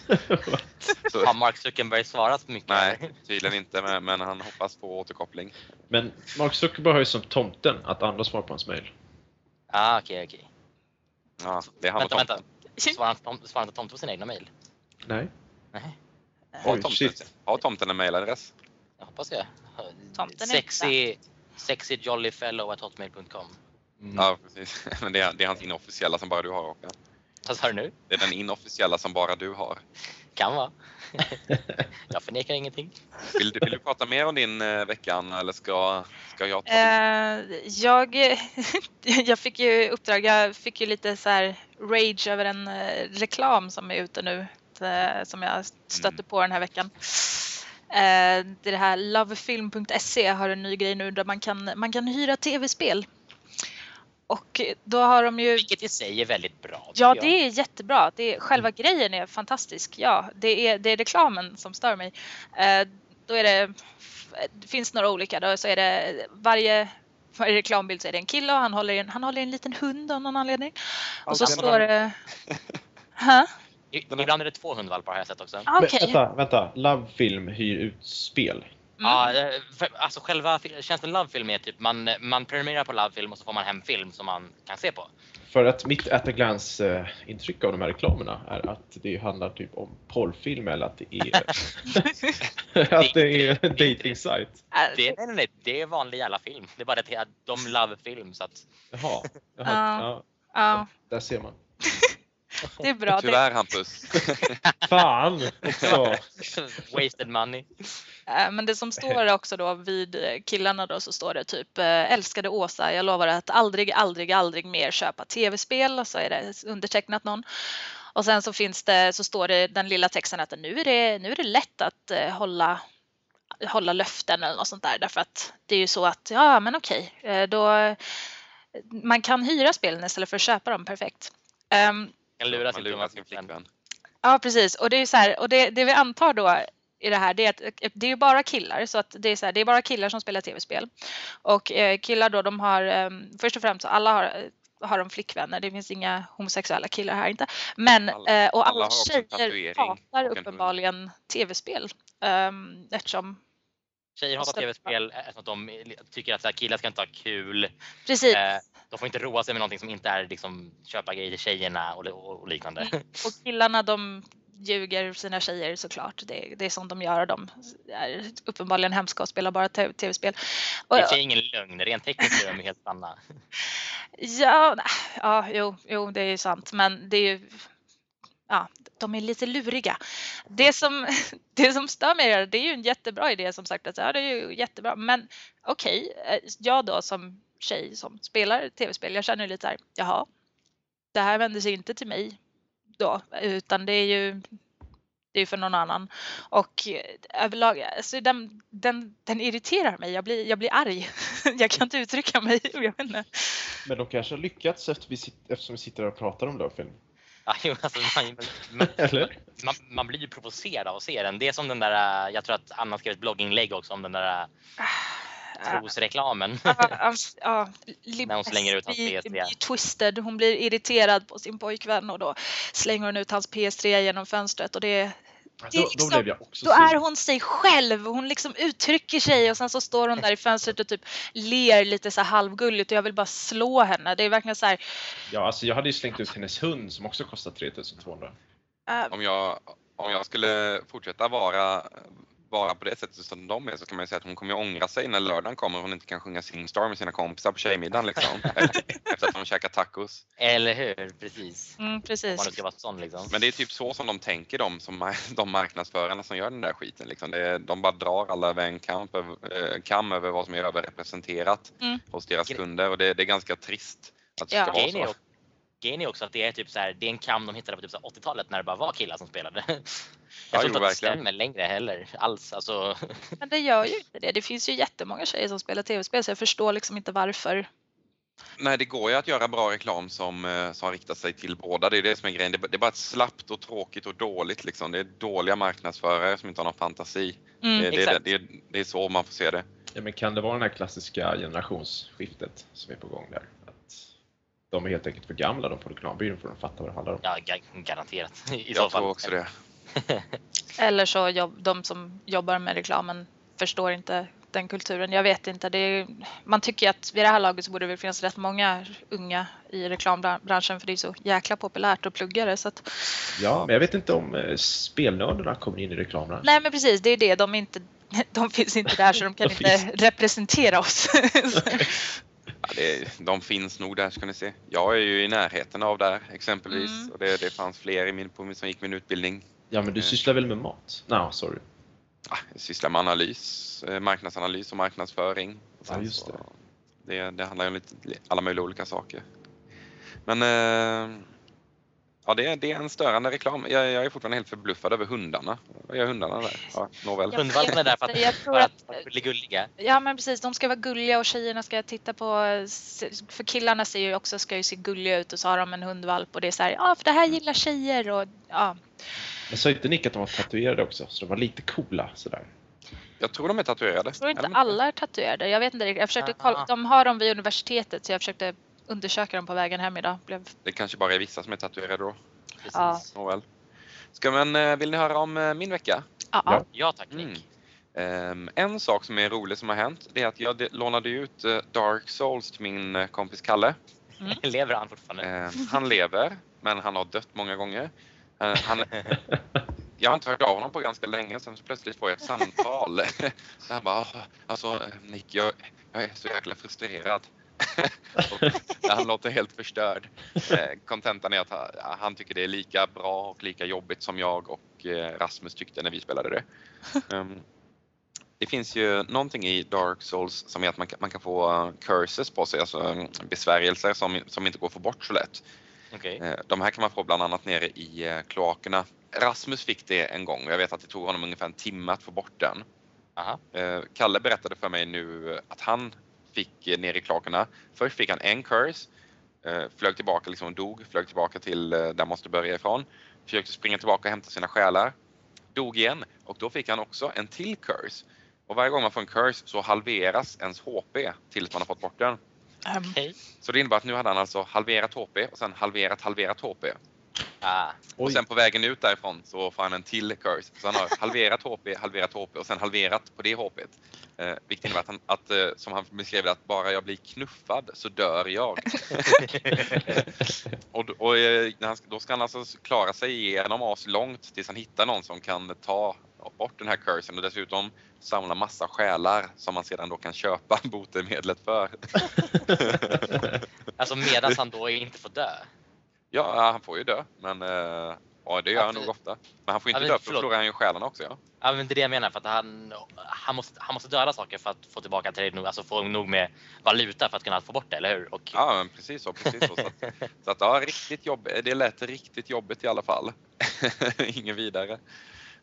Speaker 2: Har Mark Zuckerberg svarat mycket?
Speaker 1: nej, tydligen inte, men, men han hoppas på återkoppling.
Speaker 4: Men Mark Zuckerberg har ju som tomten att andra svarar på hans mail.
Speaker 2: Ah, okej, okej.
Speaker 1: Ja, det är han
Speaker 2: Vänta, vänta. Svarar inte, tom, svarar inte tomten på sina egna mejl?
Speaker 4: Nej.
Speaker 2: Nej,
Speaker 1: Har
Speaker 4: Oj,
Speaker 1: tomten, har tomten en mailadress?
Speaker 2: jag hoppas det.
Speaker 3: Tomten
Speaker 2: Sexy, sexy jolly fellow at hotmail.com.
Speaker 4: Mm.
Speaker 1: Ja, precis. Men det är, det är hans inofficiella som bara du har, Håkan.
Speaker 2: Vad sa du nu?
Speaker 1: Det är den inofficiella som bara du har.
Speaker 2: Kan vara. jag förnekar ingenting.
Speaker 1: Vill du, vill du prata mer om din eh, veckan eller ska, ska jag ta?
Speaker 3: Eh, jag, jag fick ju uppdrag, jag fick ju lite så här rage över en eh, reklam som är ute nu. eh, Som jag stötte
Speaker 1: Mm.
Speaker 3: på den här veckan. Eh, Det är det här lovefilm.se har en ny grej nu där man kan, man kan hyra tv-spel. Och då har de ju
Speaker 2: Vilket i sig är väldigt bra.
Speaker 3: Ja,
Speaker 2: jag.
Speaker 3: det är jättebra. Det är, själva grejen är fantastisk. Ja, det är, det är reklamen som stör mig. Eh, då är det, det finns några olika. Då så är det varje, varje reklambild så är det en kille och han håller i en, han håller i en liten hund av någon anledning. Och så
Speaker 1: Alltid
Speaker 3: står det...
Speaker 2: Ibland är det två hundvalpar har jag sett också.
Speaker 3: Ah,
Speaker 4: Men
Speaker 3: Okej.
Speaker 4: vänta, vänta. Love Film hyr ut spel.
Speaker 3: Mm.
Speaker 2: Ja, eh, för, alltså själva tjänsten Lovefilm är typ man, man prenumererar på Lovefilm och så får man hem film som man kan se på.
Speaker 4: För att mitt at a glance intryck av de här reklamerna är att det handlar typ om porrfilm eller att det är att det är en dating site.
Speaker 3: Äh,
Speaker 2: Det, nej, nej, nej, det är vanlig jävla film. Det är bara det att de Lovefilm så att
Speaker 4: Jaha. Jaha.
Speaker 3: Ja.
Speaker 4: Ja,
Speaker 3: Ja,
Speaker 4: där ser man.
Speaker 3: det är bra. Det,
Speaker 1: Tyvärr Hampus.
Speaker 4: Fan också!
Speaker 2: wasted money.
Speaker 3: Eh, Men det som står också då vid killarna då så står det typ eh, älskade Åsa, jag lovar att aldrig, aldrig, aldrig mer köpa tv-spel och så är det undertecknat någon. Och sen så finns det, så står det den lilla texten att nu är det, nu är det lätt att eh, hålla hålla löften eller något sånt där därför att det är ju så att ja men okej eh, då man kan hyra spelen istället för att köpa dem perfekt. Ehm,
Speaker 2: Kan lura
Speaker 1: Man
Speaker 2: sin
Speaker 1: lurar
Speaker 2: dumma
Speaker 1: sin
Speaker 2: flickvän.
Speaker 1: flickvän.
Speaker 3: Ja, precis. Och det är ju så här, och det, det vi antar då i det här, det är att det är ju bara killar, så att det är så här, det är bara killar som spelar tv-spel. Och eh, killar då, de har eh, först och främst, alla har, har de flickvänner. Det finns inga homosexuella killar här inte. Men
Speaker 1: Alla-
Speaker 3: eh, och
Speaker 1: alla
Speaker 3: alla, tjejer hatar uppenbarligen tv-spel. Um, eftersom,
Speaker 2: Tjejer hatar tv-spel eftersom att de tycker att killar ska inte ha kul.
Speaker 3: precis.
Speaker 2: Eh, de får inte roa sig med någonting som inte är liksom köpa grejer till tjejerna och, och, och liknande.
Speaker 3: Och killarna de ljuger sina tjejer såklart. Det, det är sånt de gör. De är uppenbarligen hemska och spelar bara tv-spel. Och,
Speaker 2: Det är och ingen lögn, rent tekniskt är de helt sanna.
Speaker 3: ja, ja, jo, jo, det är sant. Men det är ju Ja, de är lite luriga. Det som, det som stör mig är det är ju en jättebra idé som sagt. Att, ja, det är ju jättebra. Men okej, okay, jag då som tjej som spelar tv-spel, jag känner lite så här, jaha, det här vänder sig inte till mig då, utan det är ju det är för någon annan. Och eh, överlag, alltså den, den, den irriterar mig. Jag blir, jag blir arg. Jag kan inte uttrycka mig. Jag vet inte.
Speaker 4: Men de kanske har lyckats efter vi eftersom vi sitter här och pratar om Lövfilm.
Speaker 2: Ja, jo, alltså, man, man,
Speaker 4: Eller?
Speaker 2: man, man blir ju provocerad av att se den. Det är som den där, äh, jag tror att Anna skrev ett blogginlägg också om den där äh, trosreklamen.
Speaker 3: Ja, ja, ja,
Speaker 2: När hon slänger ut hans
Speaker 3: blir-
Speaker 2: PS3.
Speaker 3: blir twisted. Hon blir irriterad på sin pojkvän och då slänger hon ut hans PS3 genom fönstret och det Det är
Speaker 4: Då, då blev jag också
Speaker 3: Då är hon sig själv. Hon liksom uttrycker sig och sen så står hon där i fönstret och typ ler lite så här halvgulligt och jag vill bara slå henne. Det är verkligen så här.
Speaker 4: Ja, alltså jag hade ju slängt ut hennes hund som också kostar 3200.
Speaker 3: äh,
Speaker 1: Om jag, om jag skulle fortsätta vara, vara på det sättet som de är så kan man ju säga att hon kommer ju ångra sig när lördagen kommer och hon inte kan sjunga Singstar med sina kompisar på tjejmiddagen liksom. Efter att de käkar tacos.
Speaker 2: Eller hur? Precis.
Speaker 3: mm, precis.
Speaker 2: man ska vara sån liksom.
Speaker 1: Men det är typ så som de tänker de, som, de marknadsförarna som gör den där skiten. Liksom. Det är, de bara drar alla över en kamp, över, eh, kam över vad som är överrepresenterat
Speaker 3: Mm.
Speaker 1: hos deras kunder och det, det är ganska trist att det
Speaker 3: Ja.
Speaker 1: ska vara så.
Speaker 2: Grejen är också att det är typ så här, det är en kam de hittade på typ så här 80-talet när det bara var killar som spelade. Jag
Speaker 1: Ja,
Speaker 2: tror inte att det stämmer längre heller alls. Alltså,
Speaker 3: Men det gör ju inte det. Det finns ju jättemånga tjejer som spelar tv-spel så jag förstår liksom inte varför.
Speaker 1: Nej, det går ju att göra bra reklam som, eh, som riktar sig till båda. Det är det som är grejen. Det är bara- det är bara ett slappt och tråkigt och dåligt liksom. Det är dåliga marknadsförare som inte har någon fantasi.
Speaker 3: Mm.
Speaker 1: det, det, det, det är så man får se det.
Speaker 4: Ja, men kan det vara det här klassiska generationsskiftet som är på gång där? De är helt enkelt för gamla de på reklambyrån för att de fattar vad det handlar om.
Speaker 2: ja, ga- garanterat. I så
Speaker 1: Jag
Speaker 2: fall.
Speaker 1: tror också det.
Speaker 3: Eller så jobb, de som jobbar med reklamen förstår inte den kulturen. Jag vet inte. Det är, man tycker att vid det här laget så borde det finnas rätt många unga i reklambranschen för det är så jäkla populärt att plugga det. Så att,
Speaker 4: Ja, men jag vet inte om eh, spelnördarna kommer in i reklambranschen.
Speaker 3: nej men precis, det är det. De, är inte, de finns inte där så de kan
Speaker 4: De
Speaker 3: inte
Speaker 4: finns.
Speaker 3: representera oss.
Speaker 1: Ja, det, de finns nog där ska ni se. Jag är ju i närheten av där exempelvis
Speaker 3: Mm.
Speaker 1: och det, det fanns fler i min, på, min- som gick min utbildning.
Speaker 4: Ja, men du sysslar väl med mat? No, sorry.
Speaker 1: Ah, Jag sysslar med analys, eh, marknadsanalys och marknadsföring. Och
Speaker 4: Ja, just
Speaker 1: så- Det, det handlar ju om lite, alla möjliga olika saker. Men eh, ja, det, är- det är en störande reklam. Jag, jag är fortfarande helt förbluffad över hundarna. Vad gör hundarna där? Ja, nåväl.
Speaker 3: Ja.
Speaker 2: Hundvalparna är där för att,
Speaker 3: Jag tror
Speaker 2: för att,
Speaker 3: att-
Speaker 2: för att bli gulliga.
Speaker 3: Ja men precis, de ska vara gulliga och tjejerna ska titta på, för killarna ser ju också, ska ju se gulliga ut och så har de en hundvalp och det är så här, ja för det här gillar tjejer och ja.
Speaker 4: Men sa inte Nick att de var tatuerade också? Så de var lite coola sådär.
Speaker 1: Jag tror de är tatuerade.
Speaker 3: Jag tror inte alla är tatuerade. Jag vet inte riktigt. Jag försökte kolla, de har dem vid universitetet så jag försökte undersöka dem på vägen hem idag. Blev,
Speaker 1: Det kanske bara är vissa som är tatuerade då.
Speaker 2: Precis.
Speaker 3: Ja.
Speaker 1: Nåväl. Ska man, eh, vill ni höra om eh, min vecka?
Speaker 3: ja,
Speaker 4: Ja.
Speaker 2: tack Nick.
Speaker 1: Mm. Ehm, en sak som är rolig som har hänt, det är att jag de- lånade ut eh, Dark Souls till min kompis Kalle.
Speaker 2: Lever han fortfarande?
Speaker 1: Ehm, han lever, men han har dött många gånger. Eh, han, jag har inte hört av honom på ganska länge, sen så plötsligt får jag ett samtal. Så han bara, "Ah, alltså Nick, jag, jag är så jäkla frustrerad. Han låter helt förstörd. Eh, Kontentan är att han, tycker det är lika bra och lika jobbigt som jag och eh, Rasmus tyckte när vi spelade det. Ehm, det finns ju någonting i Dark Souls som är att man kan, man kan få curses på sig, alltså eh, besvärjelser som, som inte går att få bort så lätt.
Speaker 2: Okej.
Speaker 1: Eh, De här kan man få bland annat nere i kloakerna. Rasmus fick det en gång och jag vet att det tog honom ungefär en timme att få bort den.
Speaker 2: Aha.
Speaker 1: Kalle berättade för mig nu att han fick eh, ner i kloakerna. Först fick han en curse, eh, flög tillbaka liksom dog, flög tillbaka till eh, där han måste börja ifrån. Försökte springa tillbaka och hämta sina själar. Dog igen och då fick han också en till curse. Och varje gång man får en curse så halveras ens HP tills man har fått bort den.
Speaker 2: Okej.
Speaker 1: Så det innebär att nu hade han alltså halverat HP och sen halverat halverat HP.
Speaker 2: Ah,
Speaker 1: Och sen på vägen ut därifrån så får han en till curse. Så han har halverat HP, halverat HP och sen halverat på det HP. Eh, vilket innebär att, han, att eh, som han beskrev det, att bara jag blir knuffad så dör jag. och och eh, han, då ska han alltså klara sig igenom as långt tills han hittar någon som kan ta bort den här cursen och dessutom samla massa själar som man sedan då kan köpa botemedlet för.
Speaker 2: alltså medan han då inte får dö.
Speaker 1: Ja, han får ju dö, men eh, ja, det gör han nog ofta. Men han får inte
Speaker 2: Ja, men
Speaker 1: dö för då förlorar han ju själarna också. Ja.
Speaker 2: Ja men det är det jag menar för att han, han, måste, han måste döda saker för att få tillbaka till nog, alltså få nog med valuta för att kunna få bort det, eller hur? Och,
Speaker 1: Ja, men precis så. Precis så. Så, att, så att, ja, riktigt jobb, det lät riktigt jobbigt i alla fall. Ingen vidare.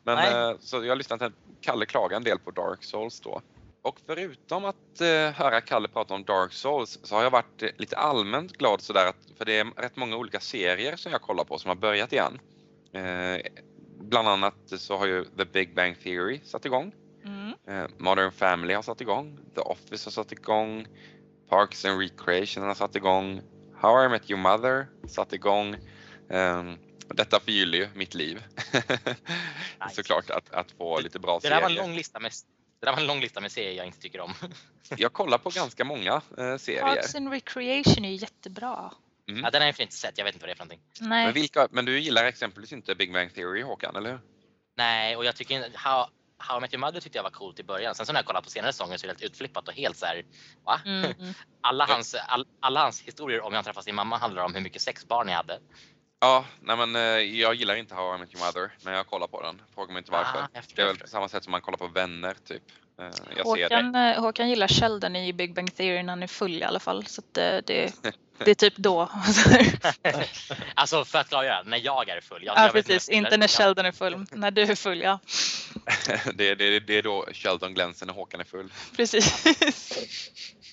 Speaker 1: Men eh, så jag har lyssnat Kalle klaga en del på Dark Souls då. Och förutom att eh, höra Kalle prata om Dark Souls så har jag varit eh, lite allmänt glad sådär att, för det är rätt många olika serier som jag kollar på som har börjat igen. Eh, bland annat så har ju The Big Bang Theory satt igång.
Speaker 3: mm.
Speaker 1: Eh, Modern Family har satt igång. The Office har satt igång. Parks and Recreation har satt igång. How I Met Your Mother satt igång. Um, detta förgyller ju mitt liv. Såklart att, att få lite bra
Speaker 2: det där var en
Speaker 1: serier.
Speaker 2: lång lista med det där var en lång lista med serier jag inte tycker om.
Speaker 1: Jag kollar på ganska många eh, serier.
Speaker 3: Parks and Recreation är ju jättebra.
Speaker 1: Mm.
Speaker 2: Ja, den har jag inte sett, jag vet inte vad det är för någonting.
Speaker 3: Nej.
Speaker 1: Men, vilka, men du gillar exempelvis inte Big Bang Theory Håkan, eller hur?
Speaker 2: Nej, och jag tycker How, How I Met Your Mother tyckte jag var coolt i början. Sen så när jag kollade på senare säsonger så är det helt utflippat och helt så här, va?
Speaker 3: Mm, mm.
Speaker 2: Alla hans, all, alla hans historier om hur han träffade sin mamma handlar om hur mycket sex barn jag hade.
Speaker 1: Ja, nej men eh, jag gillar inte How I Met Your Mother, men jag kollar på den. Fråga mig inte varför.
Speaker 2: Ah, jag förstår,
Speaker 1: det är väl på samma sätt som man kollar på Vänner, typ. Eh, jag det.
Speaker 3: Håkan, eh, Håkan gillar Sheldon i Big Bang Theory när han är full i alla fall. Så att eh, det, det är typ då.
Speaker 2: Alltså för att klargöra, när jag är full. Jag,
Speaker 3: ja
Speaker 2: jag
Speaker 3: precis, inte när Sheldon är full. När du är full, ja.
Speaker 1: det, det, det är då Sheldon glänser när Håkan är full.
Speaker 3: Precis.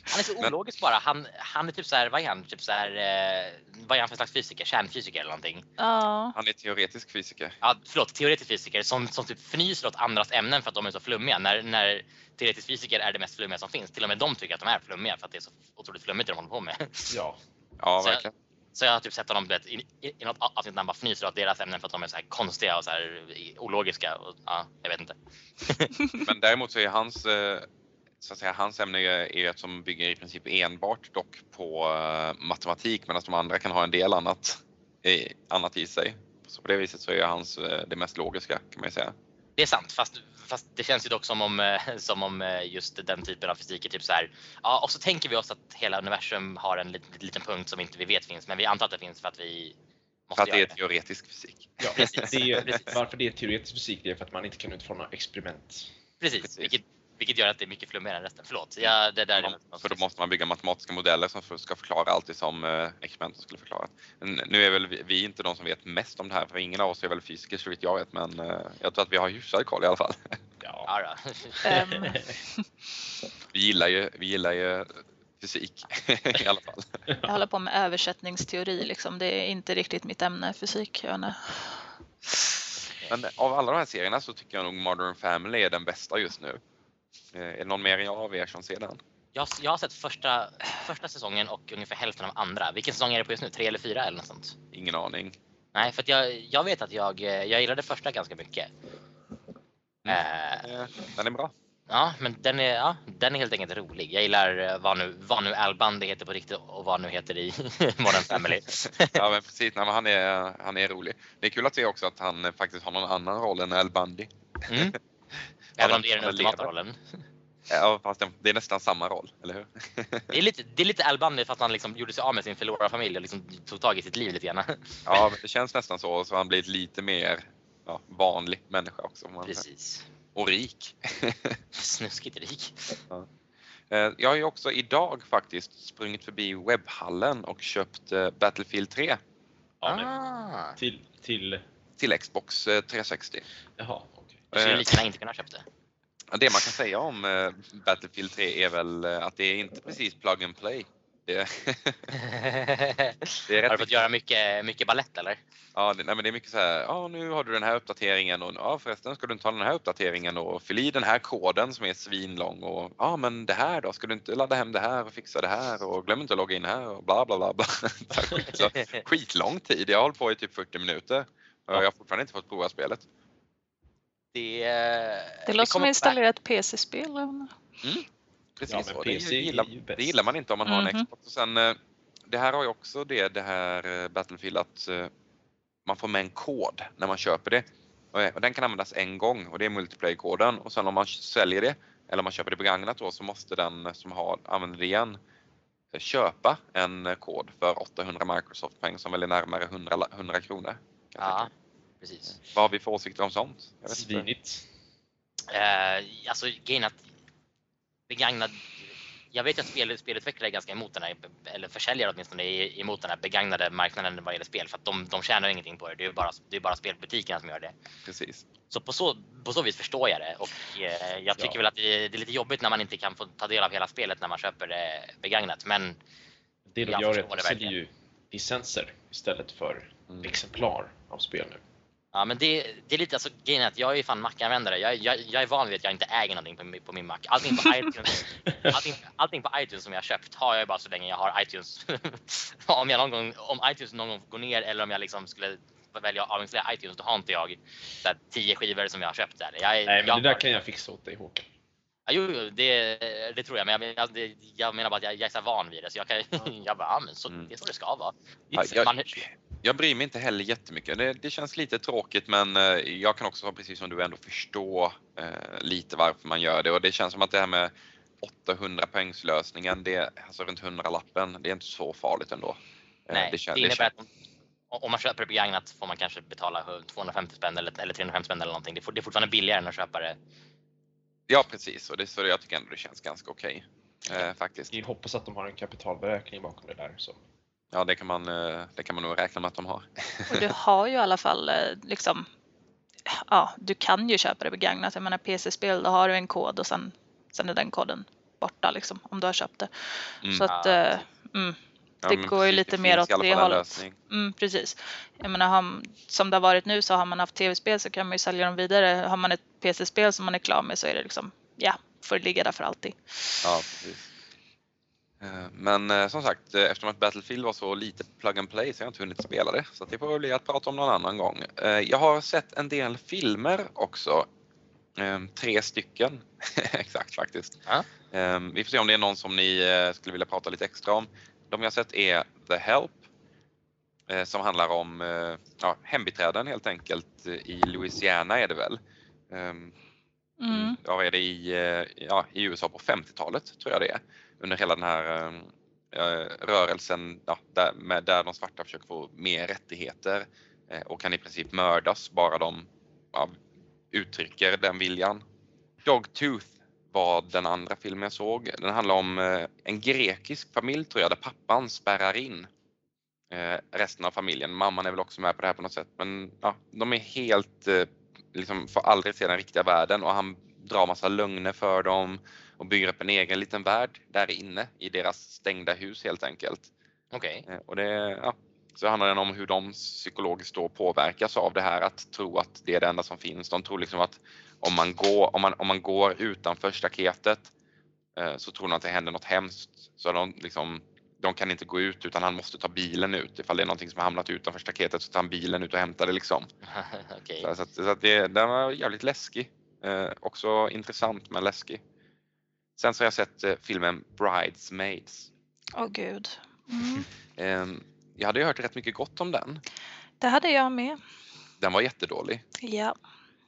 Speaker 2: Han är så ologisk bara. Han, han är typ så här, vad är han? Typ så här, eh, vad är han för slags fysiker? Kärnfysiker eller någonting?
Speaker 3: Ja.
Speaker 1: Han är teoretisk fysiker.
Speaker 2: Ja, förlåt, teoretisk fysiker som, som typ fnyser åt andras ämnen för att de är så flummiga. När, när teoretisk fysiker är det mest flummiga som finns. Till och med de tycker att de är flummiga för att det är så otroligt flummigt det de håller på med.
Speaker 4: Ja.
Speaker 1: Ja,
Speaker 2: Så jag-
Speaker 1: verkligen.
Speaker 2: Så jag har typ sett honom vet, i, i, i något avsnitt när han bara fnyser åt deras ämnen för att de är så här konstiga och så här ologiska. Och, ja, jag vet inte.
Speaker 1: Men däremot så är hans, eh, så att säga, hans ämne är är ett som bygger i princip enbart dock på eh, matematik medan de andra kan ha en del annat, i, annat i sig. Så på det viset så är hans eh, det mest logiska kan man ju säga.
Speaker 2: Det är sant, fast, fast det känns ju dock som om, eh, som om eh, just den typen av fysik är typ så här. Ja, och så tänker vi oss att hela universum har en liten, liten punkt som inte vi vet finns, men vi antar att det finns för att vi
Speaker 1: För
Speaker 2: måste
Speaker 1: att det är teoretisk fysik.
Speaker 4: ja.
Speaker 2: Precis.
Speaker 4: Det är,
Speaker 2: Precis.
Speaker 4: varför det är teoretisk fysik det är för att man inte kan utföra experiment.
Speaker 2: Precis,
Speaker 1: Precis.
Speaker 2: Vilket, vilket gör att det är mycket flummigare än resten. Förlåt, ja, det där är
Speaker 1: Man- För då måste man bygga matematiska modeller som ska förklara allt det som eh, experimenten skulle förklara. Nu är väl vi, inte de som vet mest om det här för ingen av oss är väl fysiker så vitt jag vet men eh, jag tror att vi har hyfsad koll i alla fall.
Speaker 4: Ja.
Speaker 2: Ja.
Speaker 3: Ehm,
Speaker 1: Vi gillar ju, vi gillar ju fysik i alla fall.
Speaker 3: jag håller på med översättningsteori liksom. Det är inte riktigt mitt ämne, fysik. Jag.
Speaker 1: Men av alla de här serierna så tycker jag nog Modern Family är den bästa just nu. Eh, Är det någon mer av er som ser den?
Speaker 2: jag, jag har sett första, första säsongen och ungefär hälften av andra. Vilken säsong är det på just nu? Tre eller fyra eller något sånt?
Speaker 1: Ingen aning.
Speaker 2: Nej, för jag, jag vet att jag, eh, jag gillade första ganska mycket.
Speaker 1: Mm.
Speaker 2: Eh,
Speaker 1: Eh, Den är bra.
Speaker 2: Ja, men den är, ja, den är helt enkelt rolig. Jag gillar vad nu, vad nu Al Bundy heter på riktigt och vad nu heter i Modern Family.
Speaker 1: Ja men precis, Nej, men han, är, han är rolig. Det är kul att se också att han faktiskt har någon annan roll än Al Bundy.
Speaker 2: Mm. Även om det är den ultimata rollen.
Speaker 1: Ja, fast det- är nästan samma roll, eller hur?
Speaker 2: Det är lite, det är lite Al Bundy fast han liksom gjorde sig av med sin förlorade familj och liksom tog tag i sitt liv lite grann.
Speaker 1: Ja, men det känns nästan så. Så han blir lite mer ja, vanlig människa också.
Speaker 2: Precis.
Speaker 1: Och rik.
Speaker 2: Snuskigt rik.
Speaker 1: Eh, Jag har ju också idag faktiskt sprungit förbi webbhallen och köpt eh, Battlefield 3
Speaker 4: Ja.
Speaker 2: Ah.
Speaker 4: Till, till...
Speaker 1: till Xbox eh, 360.
Speaker 4: Jaha, okej.
Speaker 2: Du skulle lika gärna inte kunna ha köpt det.
Speaker 1: Det man kan säga om eh, Battlefield 3 är väl eh, att det är inte precis plug and play. Det,
Speaker 2: det är rätt har du fått göra mycket, mycket ballett eller?
Speaker 1: Ja, det, nej, men det är mycket så här, ja nu har du den här uppdateringen och ja förresten ska du inte ha den här uppdateringen och fyll i den här koden som är svinlång och ja men det här då, ska du inte ladda hem det här och fixa det här och glöm inte att logga in här och bla bla bla. bla. så, skitlång tid, jag har hållit på i typ 40 minuter och jag har fortfarande inte fått prova spelet.
Speaker 3: Det, det låter som att installera ett PC-spel. Mm.
Speaker 1: Precis ja, PC det, gillar, det gillar man inte om man har mm -hmm. en mhm. Xbox. Och sen, eh, det här har ju också det, det här eh, Battlefield att eh, man får med en kod när man köper det. Och den kan användas en gång och det är multiplayer-koden och sen om man säljer det eller om man köper det begagnat då så måste den som har, använder det igen köpa en kod för 800 Microsoft-poäng som väl är närmare 100, 100 kronor.
Speaker 2: Ja, precis.
Speaker 1: Vad har vi för åsikter om sånt?
Speaker 4: Svinigt.
Speaker 2: Uh, alltså grejen att begagnad jag vet att spel, spelutvecklare är ganska emot den här, eller försäljare åtminstone är emot den här begagnade marknaden vad gäller spel för att de, de tjänar ingenting på det. Det är bara, det är bara spelbutikerna som gör det.
Speaker 1: Precis.
Speaker 2: Så på så, på så vis förstår jag det och eh, jag tycker ja. väl att det, det, är lite jobbigt när man inte kan få ta del av hela spelet när man köper det begagnat. Men
Speaker 4: det de gör är att de säljer ju licenser istället för mm. exemplar av spel nu.
Speaker 2: Ja men det, det är lite, alltså grejen är att jag är fan Mac-användare. Jag, jag, jag, är van vid att jag inte äger någonting på, på min Mac. Allting på, iTunes, allting, allting på iTunes som jag köpt har jag bara så länge jag har iTunes. om, jag någon gång, om iTunes någon gång går ner eller om jag liksom skulle välja att avinstallera iTunes, då har inte jag så här, tio skivor som jag har köpt. Där. Jag,
Speaker 4: Nej, men
Speaker 2: jag,
Speaker 4: det där kan jag fixa åt dig Håkan.
Speaker 2: Ja, jo, det, det tror jag, men jag, jag, det, jag menar bara att jag, jag är så van vid det. Så jag, kan, jag bara, ja, men så, mm. det är så det ska vara.
Speaker 1: Ja, jag, bryr mig inte heller jättemycket. Det, det känns lite tråkigt men eh, jag kan också, precis som du, ändå förstå eh, lite varför man gör det och det känns som att det här med 800 poängslösningen, det, alltså runt 100-lappen, det är inte så farligt ändå.
Speaker 2: Eh, Nej, det, känns, det innebär det att om man köper det begagnat får man kanske betala 250 spänn eller, eller 350 spänn eller någonting. Det är fortfarande billigare än att köpa det
Speaker 1: Ja precis och det så jag tycker ändå det känns ganska okej. Okay, eh, faktiskt.
Speaker 4: Vi hoppas att de har en kapitalberäkning bakom det där. Så.
Speaker 1: Ja det kan, man, eh, det kan man nog räkna med att de har.
Speaker 3: Och du har ju i alla fall eh, liksom Ja, du kan ju köpa det begagnat. Jag menar PC-spel, då har du en kod och sen, sen är den koden borta liksom om du har köpt det. Mm. Så att, äh, mm, det ja, går ju lite mer åt det hållet. Mm, precis. Jag menar, som det har varit nu så har man haft tv-spel så kan man ju sälja dem vidare. Har man ett PC-spel som man är klar med så är det liksom, ja, får ligga där för alltid.
Speaker 1: Ja, precis. Eh, men eh, som sagt, eh, eftersom att Battlefield var så lite plug and play så har jag inte hunnit spela det. Så det får bli att prata om någon annan gång. Jag har sett en del filmer också. Tre stycken exakt faktiskt. Ja. Vi får se om det är någon som ni skulle vilja prata lite extra om. De jag sett är The Help som handlar om ja, hembiträden helt enkelt i Louisiana är det väl. Mm. mm. Ja, är det i, eh, ja, i USA på 50-talet tror jag det är under hela den här eh, eh, rörelsen ja, där, med, där de svarta försöker få mer rättigheter eh, och kan i princip mördas bara de ja, uttrycker den viljan. Dogtooth var den andra filmen jag såg. Den handlar om eh, en grekisk familj tror jag där pappan spärrar in eh, resten av familjen. Mamman är väl också med på det här på något sätt men ja, de är helt, liksom får aldrig se den riktiga världen och han drar massa lögner för dem och bygger upp en egen liten värld där inne i deras stängda hus helt enkelt.
Speaker 2: Okej. Okay.
Speaker 1: Eh, och det, ja, så handlar det om hur de psykologiskt då påverkas av det här att tro att det är det enda som finns. De tror liksom att om man går, om man, om man går utanför staketet eh, så tror de att det händer något hemskt. Så de, liksom, de kan inte gå ut utan han måste ta bilen ut. Ifall det är någonting som har hamnat utanför staketet så tar han bilen ut och hämtar det liksom.
Speaker 2: okay.
Speaker 1: Så, så, så att det, den var jävligt läskig. Eh, också intressant men läskig. Sen så har jag sett eh, filmen Bridesmaids.
Speaker 3: Åh oh, gud.
Speaker 1: Mm. eh, jag hade ju hört rätt mycket gott om den.
Speaker 3: Det hade jag med.
Speaker 1: Den var jättedålig.
Speaker 3: Ja.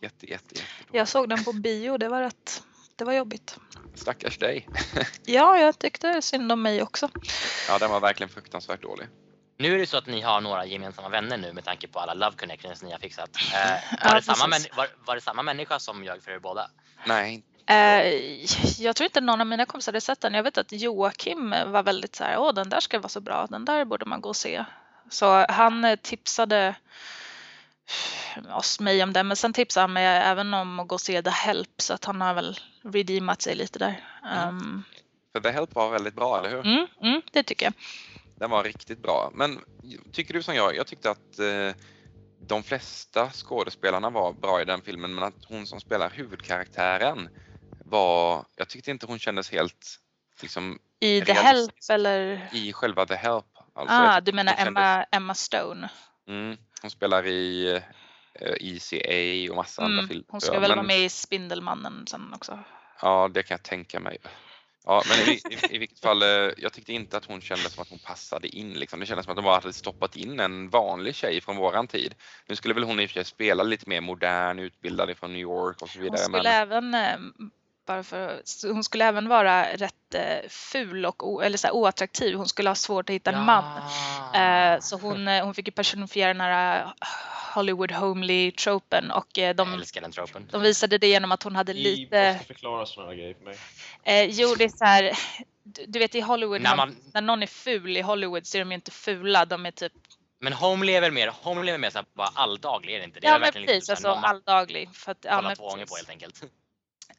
Speaker 1: Jätte, jätte, jättedålig.
Speaker 3: Jag såg den på bio, det var rätt det var jobbigt.
Speaker 1: Stackars dig.
Speaker 3: ja, jag tyckte synd om mig också.
Speaker 1: Ja, den var verkligen fruktansvärt dålig.
Speaker 2: Nu är det så att ni har några gemensamma vänner nu med tanke på alla love connections ni har fixat. Eh, var, ja, det samma var, var, det samma människa som ljög för er båda?
Speaker 1: Nej.
Speaker 3: Eh, jag tror inte någon av mina kompisar hade sett den. Jag vet att Joakim var väldigt så här, åh den där ska vara så bra, den där borde man gå och se. Så han tipsade oss, mig om den, men sen tipsade han mig även om att gå och se The Help så att han har väl redeemat sig lite där. Um,
Speaker 1: För The Help var väldigt bra, eller hur?
Speaker 3: Mm, mm, det tycker jag.
Speaker 1: Den var riktigt bra. Men tycker du som jag? Jag tyckte att eh, de flesta skådespelarna var bra i den filmen men att hon som spelar huvudkaraktären var, jag tyckte inte hon kändes helt liksom
Speaker 3: I The. Help eller?
Speaker 1: i själva The Help. Alltså,
Speaker 3: ah, du menar
Speaker 1: hon kändes-
Speaker 3: Emma, Emma Stone?
Speaker 1: Mm, hon spelar i eh, ECA och massa andra
Speaker 3: Mm,
Speaker 1: filmer.
Speaker 3: hon ska väl
Speaker 1: men-
Speaker 3: vara med i Spindelmannen sen också.
Speaker 1: Ja, det kan jag tänka mig. Ja, men i, i, i vilket fall, eh, jag tyckte inte att hon kändes som att hon passade in. Liksom. Det kändes som att de bara hade stoppat in en vanlig tjej från våran tid. Nu skulle väl hon i och för sig spela lite mer modern, utbildad från New York och så
Speaker 3: Hon
Speaker 1: vidare.
Speaker 3: skulle
Speaker 1: Men,
Speaker 3: även eh, bara för, hon skulle även vara rätt eh, ful och o, eller så här, oattraktiv. Hon skulle ha svårt att hitta en man. Eh, så hon, eh, hon fick ju personifiera den här eh, Hollywood homely-tropen och eh,
Speaker 2: Jag
Speaker 3: de,
Speaker 2: den tropen.
Speaker 3: de visade det genom att hon hade
Speaker 4: Ni
Speaker 3: lite...
Speaker 4: måste förklara sådana grejer för mig.
Speaker 3: Eh, jo, det är så här... Du, du vet i Hollywood,
Speaker 2: När man,
Speaker 3: när någon är ful i Hollywood så är de ju inte fula. De är typ...
Speaker 2: men Homely är väl mer, Homely är väl mer såhär bara alldaglig, är det inte? Det är
Speaker 3: Ja
Speaker 2: väl
Speaker 3: men precis,
Speaker 2: liksom
Speaker 3: alltså alldaglig. För att, ja,
Speaker 2: kollar
Speaker 3: men
Speaker 2: två gånger på helt enkelt.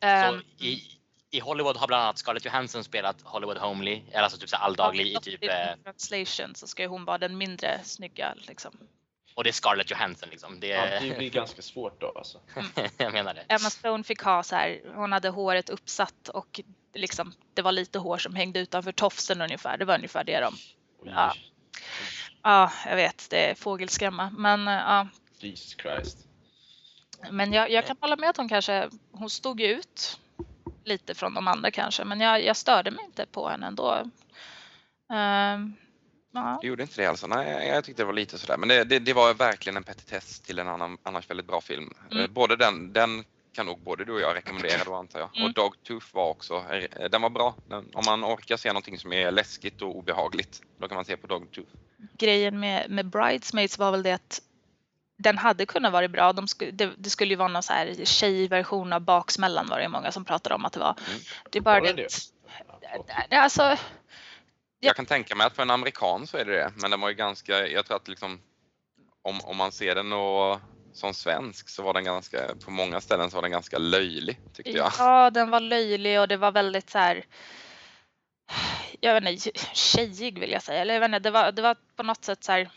Speaker 3: Ehm,
Speaker 2: Så i, I Hollywood har bland annat Scarlett Johansson spelat Hollywood Homely, eller alltså typ så alldaglig i typ,
Speaker 3: i
Speaker 2: eh,
Speaker 3: translation så ska ju hon vara den mindre snygga liksom.
Speaker 2: och det är Scarlett Johansson liksom. Det,
Speaker 4: Ja, det blir ganska svårt då alltså.
Speaker 2: jag menar det.
Speaker 3: Emma Stone fick ha så här, hon hade håret uppsatt och liksom, det var lite hår som hängde utanför tofsen ungefär. Det var ungefär det de. Ja. Ja, jag vet, det är fågelskrämma. Men eh, ja,
Speaker 4: Jesus Christ.
Speaker 3: Men jag, jag kan hålla med att hon kanske, hon stod ut lite från de andra kanske, men jag, jag störde mig inte på henne ändå. Ehm, ja.
Speaker 1: Du gjorde inte det alltså? Nej, jag- jag tyckte det var lite sådär. Men det, det, det var verkligen en petitess till en annan, annars väldigt bra film.
Speaker 3: Mm.
Speaker 1: Eh, Både den, den kan nog både du och jag rekommendera då antar jag.
Speaker 3: Mm.
Speaker 1: Och Dogtooth var också, eh, den var bra. Den, om man orkar se någonting som är läskigt och obehagligt, då kan man se på Dogtooth.
Speaker 3: grejen med, med Bridesmaids var väl det att den hade kunnat vara bra. De sku, det, det skulle ju vara någon så här tjejversion av Baksmällan var det många som pratade om att det var.
Speaker 1: Mm.
Speaker 3: Det är bara
Speaker 4: Var det
Speaker 3: det.
Speaker 4: det?
Speaker 3: Alltså,
Speaker 1: Jag kan tänka mig att för en amerikan så är det det, men den var ju ganska, jag tror att liksom om, om man ser den och som svensk så var den ganska, på många ställen så var den ganska löjlig tyckte jag.
Speaker 3: ja, den var löjlig och det var väldigt så här. Jag vet inte, tjejig vill jag säga. Eller jag vet inte, det var, det var på något sätt så här.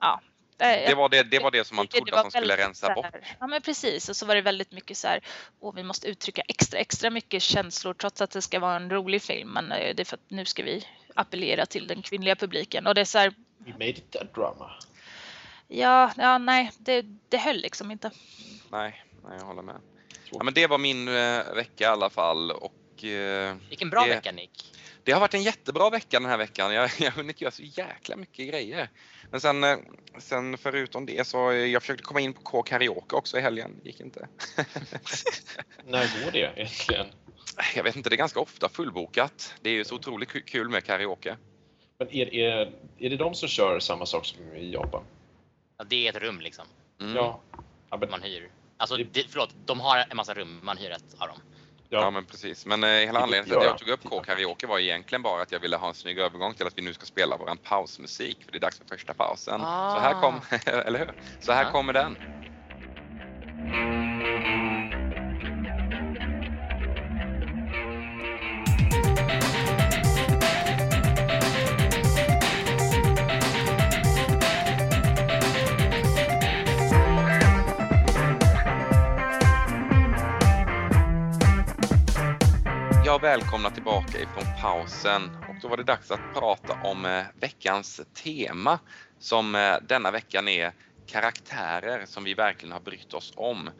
Speaker 3: Ja.
Speaker 1: Det var det, det var det som man trodde att de skulle rensa bort.
Speaker 3: Ja men precis och så var det väldigt mycket så här, åh vi måste uttrycka extra extra mycket känslor trots att det ska vara en rolig film men eh, det är för att nu ska vi appellera till den kvinnliga publiken och det är så här,
Speaker 4: We made it a drama.
Speaker 3: ja, ja nej det, det höll liksom inte.
Speaker 1: Nej, nej, jag håller med. Ja, men det var min eh, vecka i alla fall och eh,
Speaker 2: Vilken bra
Speaker 1: Det-
Speaker 2: vecka Nick.
Speaker 1: Det har varit en jättebra vecka den här veckan. Jag, jag har hunnit göra så jäkla mycket grejer. Men sen, eh, sen förutom det så eh, jag försökte komma in på K-karaoke också i helgen. Gick inte.
Speaker 4: När går det egentligen?
Speaker 1: Jag vet inte, det är ganska ofta fullbokat. Det är ju så otroligt ku- kul med karaoke.
Speaker 4: Men är, är, är det de som kör samma sak som i Japan?
Speaker 2: Ja, det är ett rum liksom.
Speaker 1: Mm.
Speaker 4: Ja.
Speaker 2: Man hyr. Alltså,
Speaker 4: Det-
Speaker 2: det, förlåt, de har en massa rum. Man hyr ett av dem.
Speaker 1: Ja
Speaker 4: ja.
Speaker 1: men precis. Men eh, hela anledningen till att
Speaker 4: att
Speaker 1: jag tog upp K-karaoke var egentligen bara att jag ville ha en snygg övergång till att vi nu ska spela våran pausmusik. För det är dags för första pausen. Så här kom, eller hur? Så här
Speaker 2: Ja.
Speaker 1: kommer den. Jag välkomnar tillbaka ifrån pausen och då var det dags att prata om eh, veckans tema som eh, denna veckan är karaktärer som vi verkligen har brytt oss om.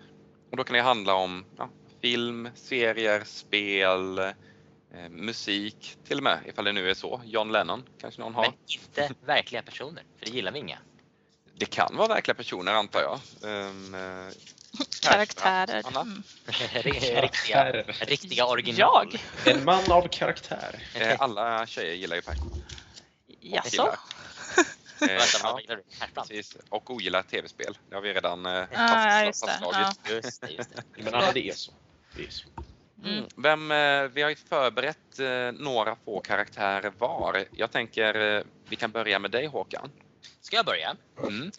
Speaker 1: Och då kan det handla om ja, film, serier, spel, eh, musik till och med ifall det nu är så. John Lennon kanske någon har.
Speaker 2: Men inte verkliga personer, för det gillar vi inga.
Speaker 1: Det kan vara verkliga personer antar jag. Eh,
Speaker 3: Karaktärer.
Speaker 1: Anna?
Speaker 3: Mm.
Speaker 2: riktiga, riktiga original.
Speaker 3: Jag?
Speaker 4: En man av karaktär.
Speaker 1: eh, alla tjejer gillar ju Persson.
Speaker 3: Jaså?
Speaker 1: Eh, ja, precis. Och ogillar tv-spel. Det har vi redan eh,
Speaker 3: Ah,
Speaker 1: fast- fastslagit.
Speaker 2: Just det, just det.
Speaker 4: Men Anna, det är så. Det är så.
Speaker 3: Mm.
Speaker 1: Vem, eh, vi har ju förberett några få karaktärer var. Jag tänker vi kan börja med dig Håkan.
Speaker 2: Ska jag börja?
Speaker 1: Mm.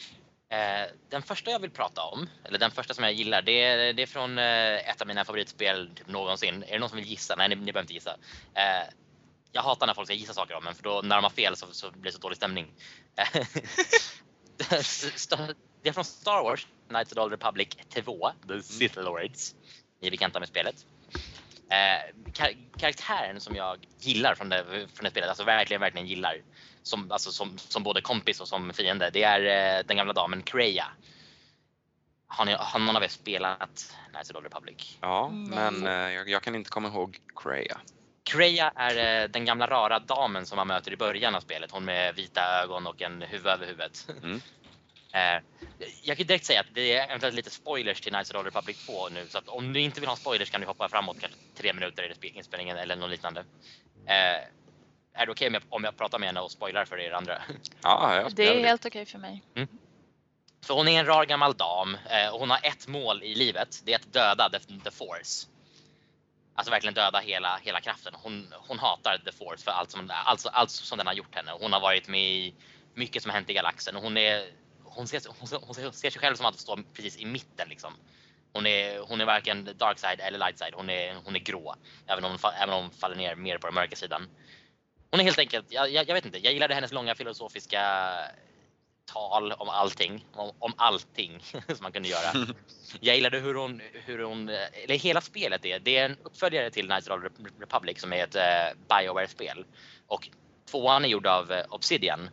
Speaker 2: Eh, den första jag vill prata om, eller den första som jag gillar, det är, det är från eh, ett av mina favoritspel typ någonsin. Är det någon som vill gissa? Nej, ni, ni behöver inte gissa. Eh, jag hatar när folk ska gissa saker om en för då när de har fel så, så blir det så dålig stämning. det är från Star Wars, Knights of the Old Republic 2, The Sith Lords. Ni är bekanta med spelet. Kar karaktären som jag gillar från det, från det spelet, alltså verkligen, verkligen gillar, som, alltså som, som både kompis och som fiende, det är eh, den gamla damen Kreia. Har, ni, har någon av er spelat Knights of the Republic?
Speaker 1: Ja, men eh, jag, jag kan inte komma ihåg Kreia.
Speaker 2: Kreia är eh, den gamla rara damen som man möter i början av spelet. Hon med vita ögon och en huvud över huvudet.
Speaker 1: Mm.
Speaker 2: Eh, jag kan direkt säga att det är eventuellt lite spoilers till Knights of the Republic 2 nu. Så att om du inte vill ha spoilers kan du hoppa framåt kanske tre minuter i spe- inspelningen eller något liknande. Är det okej jag, om jag pratar med henne och spoilar för er andra?
Speaker 1: Ja, jag
Speaker 3: Det är helt okej för mig.
Speaker 2: Så hon är en rar gammal dam eh, och hon har ett mål i livet. Det är att döda the, the force. Alltså verkligen döda hela, hela kraften. Hon, hon hatar the force för allt som, allt, allt som den har gjort henne. Hon har varit med i mycket som har hänt i galaxen och hon, är, hon, ser, hon, ser, hon ser- sig själv som att stå precis i mitten. Liksom. Hon, är, hon är varken dark side eller light side. Hon är, hon är grå. Även om, hon även om hon faller ner mer på den mörka sidan. Hon är helt enkelt, jag, jag, jag vet inte, jag gillade hennes långa filosofiska tal om allting, om, om allting som man kunde göra. Jag gillade hur hon, hur hon, eller hela spelet är, det är en uppföljare till Knights of the Republic som är ett eh, Bioware-spel. Och tvåan är gjord av eh, Obsidian.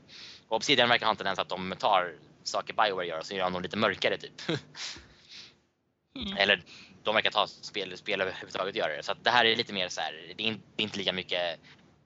Speaker 2: Och Obsidian verkar ha en tendens att de tar saker Bioware gör och så gör de dem lite mörkare typ.
Speaker 3: Mm.
Speaker 2: Eller de verkar ta spel, spel överhuvudtaget göra det. Så det här är lite mer så här, det är inte, det är inte lika mycket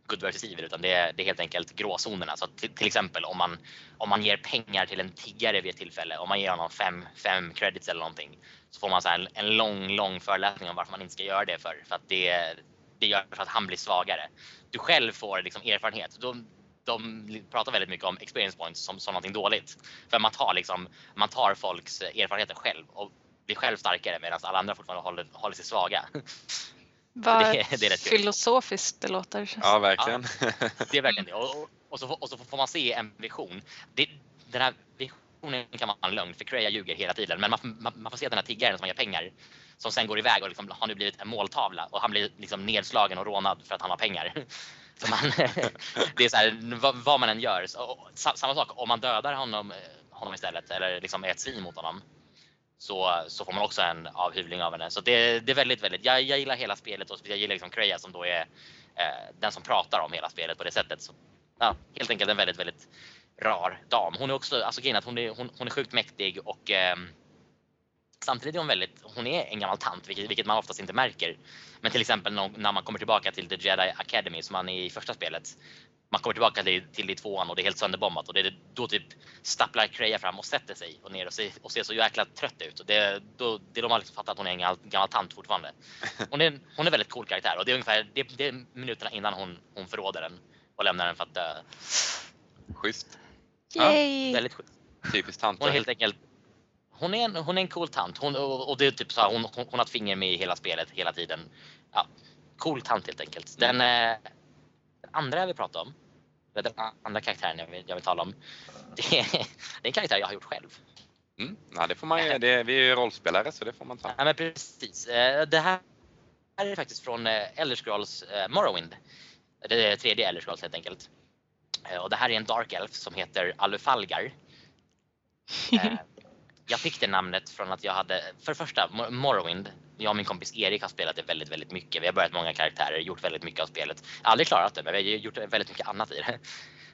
Speaker 2: good versus evil utan det är, det är helt enkelt gråzonerna. Så att till, till exempel om man, om man ger pengar till en tiggare vid ett tillfälle, om man ger honom fem, fem credits eller någonting, så får man så här en, en lång, lång föreläsning om varför man inte ska göra det för. För att det, det gör för att han blir svagare. Du själv får liksom erfarenhet. De, de pratar väldigt mycket om experience points som, som någonting dåligt. För man tar, liksom, man tar folks erfarenheter själv och blir själv starkare medan alla andra fortfarande håller, håller sig svaga.
Speaker 3: Vad
Speaker 2: det är- det är
Speaker 3: filosofiskt det låter.
Speaker 1: Ja, verkligen.
Speaker 2: Det är verkligen det. Och, och, så, får- och så får man se en vision. Det, den här visionen kan vara en lögn för Kreia ljuger hela tiden. Men man, får- man, man får se den här tiggaren som ger pengar som sen går iväg och liksom har nu blivit en måltavla och han blir liksom nedslagen och rånad för att han har pengar. Så man, det är så här, vad, vad man än gör. Så, och, sa- samma sak om man dödar honom, eh, honom istället eller liksom är ett svin mot honom så, så får man också en avhyvling av henne. Så det, det är väldigt, väldigt, jag, jag gillar hela spelet och jag gillar liksom Kreia som då är eh, den som pratar om hela spelet på det sättet. Så, ja, helt enkelt en väldigt, väldigt rar dam. Hon är också, alltså grejen hon är, hon, hon är sjukt mäktig och eh, samtidigt är hon väldigt, hon är en gammal tant vilket, vilket man oftast inte märker. Men till exempel när man kommer tillbaka till The Jedi Academy som man är i första spelet. Man kommer tillbaka till, till i tvåan och det är helt sönderbombat och det är då typ stapplar Kreia fram och sätter sig och ner och ser, och ser så jäkla trött ut. Och det, då, det är då man liksom fattar att hon är en gammal, gammal tant fortfarande. Hon är, hon är väldigt cool karaktär och det är ungefär det, det är minuterna innan hon, hon förråder den och lämnar den för att dö.
Speaker 1: Schysst. Ja,
Speaker 3: Yay!
Speaker 2: Väldigt sjukt.
Speaker 1: Typiskt
Speaker 2: Hon är helt enkelt hon är en, hon är en cool tant hon, och, och det är typ så här, hon, hon, hon har ett finger med i hela spelet hela tiden. Ja, cool tant helt enkelt. Den, eh, den andra jag vill prata om, den andra karaktären jag vill, jag vill tala om, det är, det är en karaktär jag har gjort själv.
Speaker 1: Mm. Ja, det får man ju, det, vi är ju rollspelare så det får man ta.
Speaker 2: Ja, men precis. Eh, Det här är faktiskt från eh, Elder Scrolls eh, Morrowind. Det är tredje Elder Scrolls helt enkelt. Och det här är en Dark Elf som heter Alufalgar. Jag fick det namnet från att jag hade, för det första, Mor- Morrowind. Jag och min kompis Erik har spelat det väldigt, väldigt mycket. Vi har börjat många karaktärer, gjort väldigt mycket av spelet. Aldrig klarat det, men vi har gjort väldigt mycket annat i det.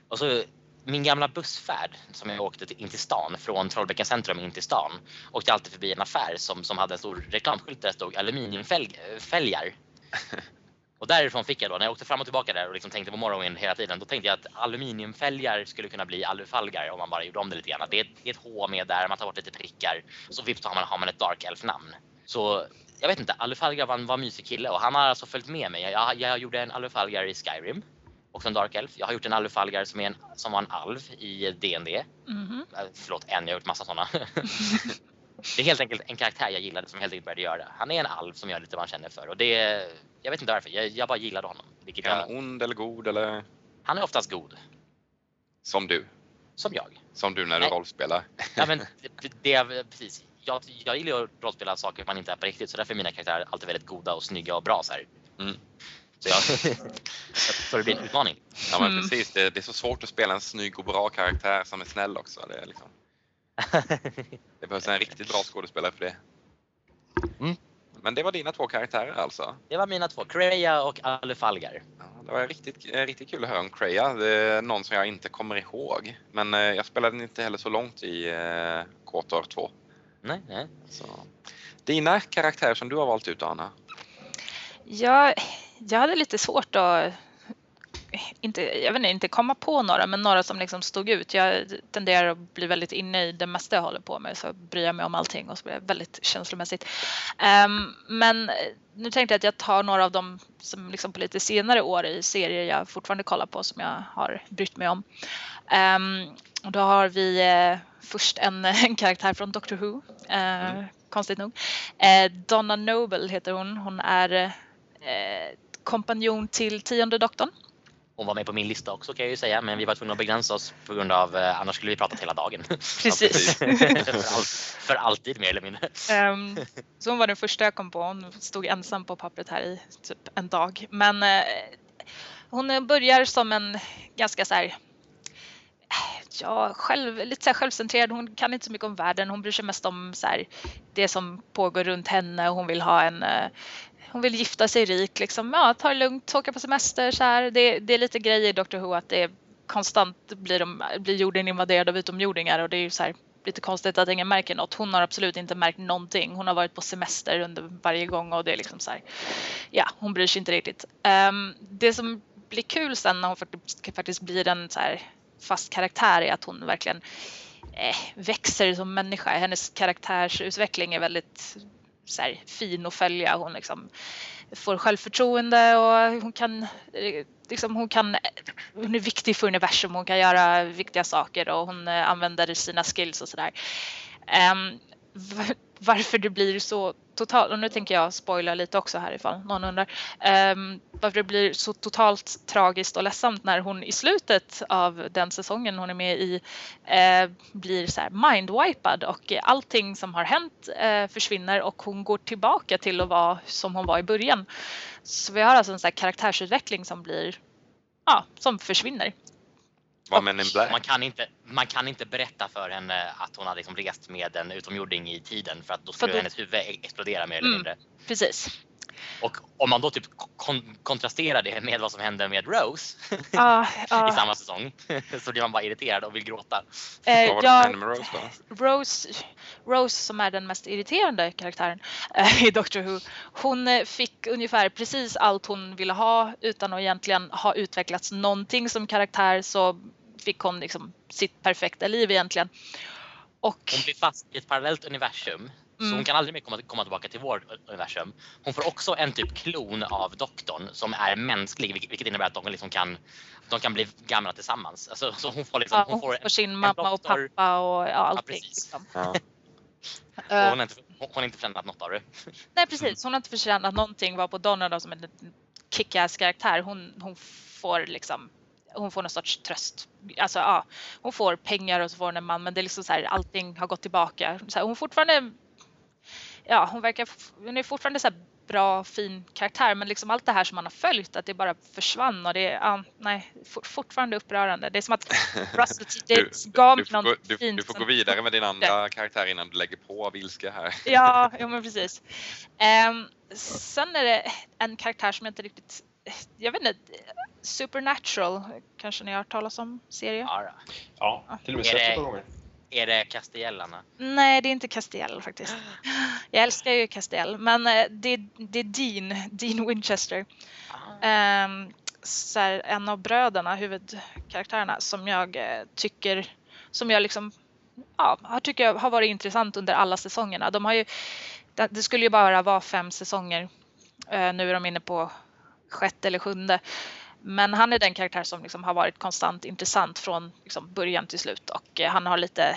Speaker 2: Och så min gamla bussfärd som jag åkte till, in till stan, från Trollbäcken centrum in till stan, åkte alltid förbi en affär som, som hade en stor reklamskylt där det stod aluminiumfälgar. Och därifrån fick jag då, när jag åkte fram och tillbaka där och liksom tänkte på Morrowind hela tiden, då tänkte jag att aluminiumfälgar skulle kunna bli alufalgar om man bara gjorde om det lite grann. Det är, det är ett H med där, man tar bort lite prickar, så vips har man, har man ett Dark Elf-namn. Så jag vet inte, Alufalgar var en, var en mysig kille och han har alltså följt med mig. Jag, jag gjorde en Alufalgar i Skyrim, också en Dark Elf. Jag har gjort en Alufalgar som, är en, som var en alv i D&D.
Speaker 3: Mhm.
Speaker 2: Eh, Förlåt, en, jag har gjort massa sådana. det är helt enkelt en karaktär jag gillade som jag helt enkelt började göra. Han är en alv som gör lite vad han känner för och det, jag vet inte varför, jag, jag bara gillade honom. Vilket
Speaker 1: Är
Speaker 2: jag,
Speaker 1: han ond eller god eller
Speaker 2: han är oftast god,
Speaker 1: som du?
Speaker 2: som jag.
Speaker 1: Som du när du
Speaker 2: Nej.
Speaker 1: rollspelar?
Speaker 2: Ja, men det, det är precis. Jag, jag gillar ju att rollspela saker man inte är på riktigt så därför är mina karaktärer alltid väldigt goda och snygga och bra så här.
Speaker 1: Mm.
Speaker 2: Så, jag, så det blir en utmaning.
Speaker 1: Ja men
Speaker 3: Mm.
Speaker 1: precis, det, det är så svårt att spela en snygg och bra karaktär som är snäll också. Det, är liksom, det behövs en riktigt bra skådespelare för det.
Speaker 2: Mm.
Speaker 1: Men det var dina två karaktärer alltså?
Speaker 2: Det var mina två, Kreia och Alufalgar.
Speaker 1: Ja, det var riktigt, eh, riktigt kul att höra om Kreia. Det är någon som jag inte kommer ihåg. Men eh, jag spelade inte heller så långt i eh, KOTOR 2.
Speaker 2: Nej, nej.
Speaker 1: Så. Dina karaktärer som du har valt ut Anna?
Speaker 3: Jag, jag hade lite svårt att inte, jag vet inte, inte komma på några, men några som liksom stod ut. Jag tenderar att bli väldigt inne i det mesta jag håller på med, så bryr jag mig om allting och så blir jag väldigt känslomässigt. Ehm, men nu tänkte jag att jag tar några av dem som liksom på lite senare år i serier jag fortfarande kollar på som jag har brytt mig om. Ehm, och då har vi eh, först en, en karaktär från Doctor Who, eh, konstigt nog. Eh, Donna Noble heter hon. Hon är eh, kompanjon till tionde doktorn.
Speaker 2: Hon var med på min lista också kan jag ju säga, men vi var tvungna att begränsa oss på grund av, eh, annars skulle vi pratat hela dagen.
Speaker 3: Precis.
Speaker 2: för, all, för alltid mer eller mindre.
Speaker 3: Ehm, så hon var den första jag kom på. Hon stod ensam på pappret här i typ en dag. Men eh, hon börjar som en ganska så här Ja, själv, lite så självcentrerad. Hon kan inte så mycket om världen. Hon bryr sig mest om så här, det som pågår runt henne. Hon vill ha en eh, hon vill gifta sig rik, liksom. ja, ta det lugnt, åka på semester. Så här. Det, det är lite grejer i Doctor Who att det är konstant blir, de, blir jorden invaderad av utomjordingar och det är ju så här, lite konstigt att ingen märker något. Hon har absolut inte märkt någonting. Hon har varit på semester under varje gång och det är liksom så här, ja, hon bryr sig inte riktigt. Um, det som blir kul sen när hon faktiskt, faktiskt blir en så här fast karaktär är att hon verkligen eh, växer som människa. Hennes karaktärsutveckling är väldigt så här, fin att följa. Hon liksom får självförtroende och hon kan, liksom, hon kan hon är viktig för universum, hon kan göra viktiga saker och hon eh, använder sina skills och sådär. Um, varför det blir så totalt, och nu tänker jag spoila lite också här ifall någon undrar, um, varför det blir så totalt tragiskt och ledsamt när hon i slutet av den säsongen hon är med i uh, blir så här mindwipad och allting som har hänt uh, försvinner och hon går tillbaka till att vara som hon var i början. Så vi har alltså en så här karaktärsutveckling som blir, ja, som försvinner.
Speaker 1: Var Men in Black?
Speaker 2: Man kan, inte, man kan inte berätta för henne att hon har liksom rest med en utomjording i tiden för att då skulle
Speaker 3: För
Speaker 2: hennes huvud e- explodera mer eller
Speaker 3: Mm.
Speaker 2: mindre.
Speaker 3: Precis.
Speaker 2: Och om man då typ kon- kontrasterar det med vad som hände med Rose
Speaker 3: Ja,
Speaker 2: i
Speaker 3: ja.
Speaker 2: samma säsong så blir man bara irriterad och vill gråta.
Speaker 3: Eh,
Speaker 1: Vad var det som
Speaker 3: ja,
Speaker 1: hände med Rose då?
Speaker 3: Rose, Rose som är den mest irriterande karaktären eh, i Doctor Who, hon eh, fick ungefär precis allt hon ville ha utan att egentligen ha utvecklats någonting som karaktär så fick hon liksom sitt perfekta liv egentligen. Och
Speaker 2: Hon blir fast i ett parallellt universum så
Speaker 3: Mm.
Speaker 2: hon kan aldrig mer komma, komma tillbaka till vårt universum. Hon får också en typ klon av doktorn som är mänsklig vilket innebär att de liksom kan, de kan bli gamla tillsammans. Alltså, så hon får, liksom,
Speaker 3: ja,
Speaker 2: hon får
Speaker 3: får sin
Speaker 2: en
Speaker 3: mamma och
Speaker 2: doktor-
Speaker 3: pappa och ja, allting.
Speaker 2: precis.
Speaker 3: liksom.
Speaker 1: Ja.
Speaker 2: och
Speaker 3: Eh,
Speaker 2: hon, har inte, hon har inte förtjänat något av det.
Speaker 3: Nej precis, hon har inte förtjänat någonting. Var på Donna då som en kick-ass karaktär. Hon, hon får liksom hon får någon sorts tröst. Alltså ja, hon får pengar och så får hon en man men det är liksom så här allting har gått tillbaka. Så här, hon fortfarande ja, hon verkar hon är fortfarande så här bra fin karaktär men liksom allt det här som man har följt att det bara försvann och det är ja, nej, for, fortfarande upprörande. Det är som att Russell T
Speaker 1: Du,
Speaker 3: Davies gav
Speaker 1: du,
Speaker 3: mig
Speaker 1: får gå, du,
Speaker 3: fint
Speaker 1: du får gå vidare med din andra karaktär innan du lägger på av ilska här.
Speaker 3: Ja, jo, men precis. Ehm, sen är det en karaktär som jag inte riktigt, jag vet inte, Supernatural kanske ni har hört talas om serien?
Speaker 2: Ja, då.
Speaker 4: Ja, till och med
Speaker 2: Är
Speaker 4: sett
Speaker 2: det-
Speaker 4: gånger.
Speaker 2: är det Castellarna?
Speaker 3: Nej, det är inte Castiel faktiskt. Jag älskar ju Castiel, men eh, det, det är Dean, Dean Winchester. Ehm, så här, en av bröderna, huvudkaraktärerna, som jag eh, tycker, som jag liksom, ja, har, tycker jag har varit intressant under alla säsongerna. De har ju, det, skulle ju bara vara fem säsonger. Eh, nu är de inne på sjätte eller sjunde. Men han är den karaktär som liksom har varit konstant intressant från liksom början till slut och eh, han har lite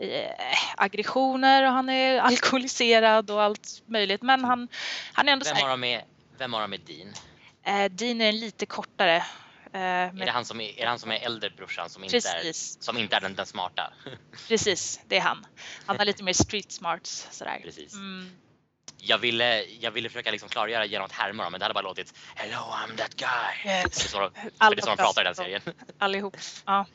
Speaker 3: eh, aggressioner och han är alkoholiserad och allt möjligt. Men han, han är ändå
Speaker 2: Vem har de med, vem har de med Dean?
Speaker 3: eh, Dean är lite kortare. Eh,
Speaker 2: Är
Speaker 3: men
Speaker 2: det han som är, är, han som är äldre brorsan som inte är, som inte är den, den smarta?
Speaker 3: precis, det är han. Han har lite mer street smarts sådär.
Speaker 2: Precis.
Speaker 3: Mm.
Speaker 2: Jag ville, jag ville försöka liksom klargöra genom att härma dem, men det hade bara låtit Hello I'm that guy. Det är så, för det är så de pratar i den serien.
Speaker 3: Allihop. Ja.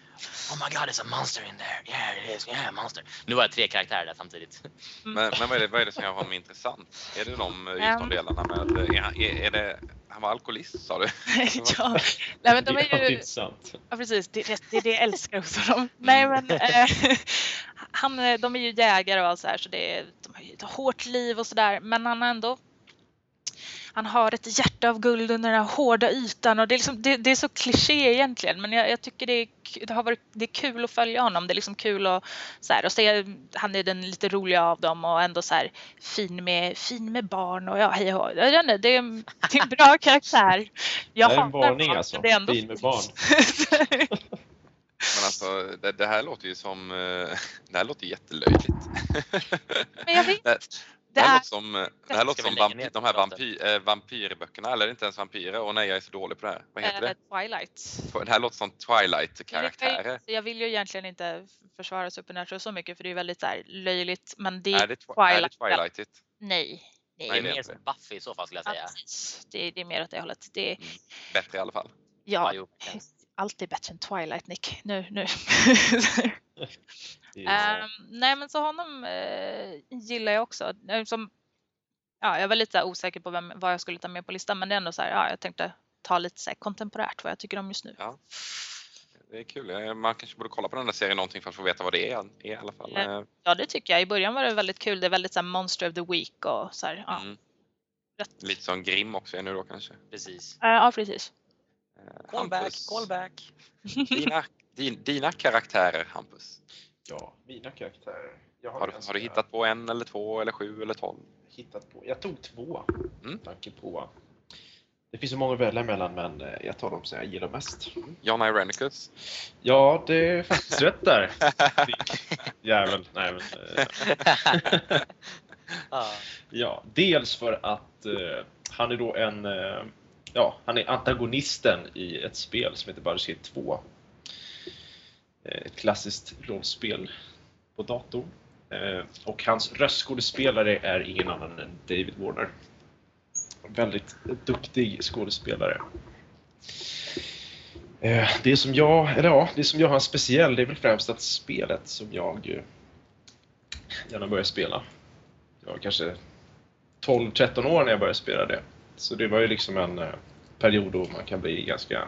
Speaker 2: Oh my god, there's a monster in there. Yeah, it is. Yeah, monster. Nu var det tre karaktärer där samtidigt.
Speaker 1: Men, men vad, är det, vad är det som gör honom intressant? Är det de, just de delarna med, är, han- är, är det, han var alkoholist sa du?
Speaker 3: ja. Nej, men de
Speaker 4: det är
Speaker 3: är ju,
Speaker 4: intressant.
Speaker 3: ja, precis, det, det, det är det jag älskar hos honom. Nej, men eh, han, eh, de är ju jägare och allt så här, så det de har ju ett hårt liv och sådär, men han har ändå han har ett hjärta av guld under den här hårda ytan och det är, liksom, det, det är så kliché egentligen men jag, jag tycker det är, det, har varit, det är kul att följa honom. Det är liksom kul att, så här, och se, han är den lite roliga av dem och ändå så här, fin, med, fin med barn och ja, hej och jag vet inte, det är, det är en bra karaktär. Jag
Speaker 4: Det är en varning alltså.
Speaker 3: Det är ändå
Speaker 4: Fin med barn.
Speaker 1: Men alltså det, det här låter ju som, eh, det här låter jättelöjligt.
Speaker 3: Men jag vet,
Speaker 1: Det,
Speaker 3: det
Speaker 1: här
Speaker 3: är,
Speaker 1: låter som, eh, det här låter som
Speaker 2: lägga
Speaker 1: vampy,
Speaker 2: ner
Speaker 1: de här vampyr, eh, vampyrböckerna, eller inte ens vampyrer. Och nej, jag är så dålig på det här. Vad heter det?
Speaker 3: Twilight.
Speaker 1: Det här låter som Twilight-karaktärer.
Speaker 3: Jag vill ju egentligen inte försvara Supernatural så mycket för det är väldigt så här löjligt men det
Speaker 1: Är
Speaker 3: är
Speaker 1: det, twi- är det
Speaker 3: Twilight.
Speaker 1: Twilightigt?
Speaker 3: Nej.
Speaker 2: Det
Speaker 3: Nej.
Speaker 2: är
Speaker 1: det är
Speaker 2: mer som Buffy i så fall skulle jag
Speaker 3: Ja,
Speaker 2: säga.
Speaker 3: Det, det är mer åt det hållet. Det,
Speaker 1: Bättre i alla fall.
Speaker 2: Ja,
Speaker 3: ja,
Speaker 2: jo.
Speaker 3: Allt är bättre än Twilight Nick. Nu, nu. Ehm, nej men så honom eh, gillar jag också. Eh, Som, ja, jag var lite osäker på vem, vad jag skulle ta med på listan men det är ändå så här, ja, jag tänkte ta lite så här kontemporärt vad jag tycker om just nu.
Speaker 1: Ja. Det är kul. Eh, Man kanske borde kolla på den där serien någonting för att få veta vad det är i alla fall.
Speaker 3: Ja. Det tycker jag. I början var det väldigt kul. Det är väldigt så här Monster of the Week och så här. Ja,
Speaker 1: Mm.
Speaker 3: rätt.
Speaker 1: Lite som Grim också är nu då kanske.
Speaker 2: Precis.
Speaker 3: Ja precis.
Speaker 1: Eh,
Speaker 2: Callback,
Speaker 1: Hampus,
Speaker 2: callback.
Speaker 1: Dina, din, dina karaktärer Hampus.
Speaker 4: Ja, mina karaktärer. Jag
Speaker 1: Har du,
Speaker 4: ganska
Speaker 1: har du hittat på en eller två eller sju eller tolv?
Speaker 4: hittat på? Jag tog två.
Speaker 1: Mm.
Speaker 4: tanke på. Det finns så många att välja mellan men eh, jag tar de som jag gillar mest.
Speaker 1: John Irenicus.
Speaker 4: Ja, det är faktiskt rätt där. Jävel. Nej, men, eh,
Speaker 2: Ja.
Speaker 4: ja, dels för att eh, han är då en eh, Ja, han är antagonisten i ett spel som heter Baldur's Gate 2. Eh, ett klassiskt rollspel på dator. Eh, och hans röstskådespelare är ingen annan än David Warner. Väldigt duktig skådespelare. Eh, det som jag, eller ja, det som gör han speciell det är väl främst att spelet som jag gärna började spela. Jag var kanske 12-13 år när jag började spela det. Så det var ju liksom en eh, period då man kan bli ganska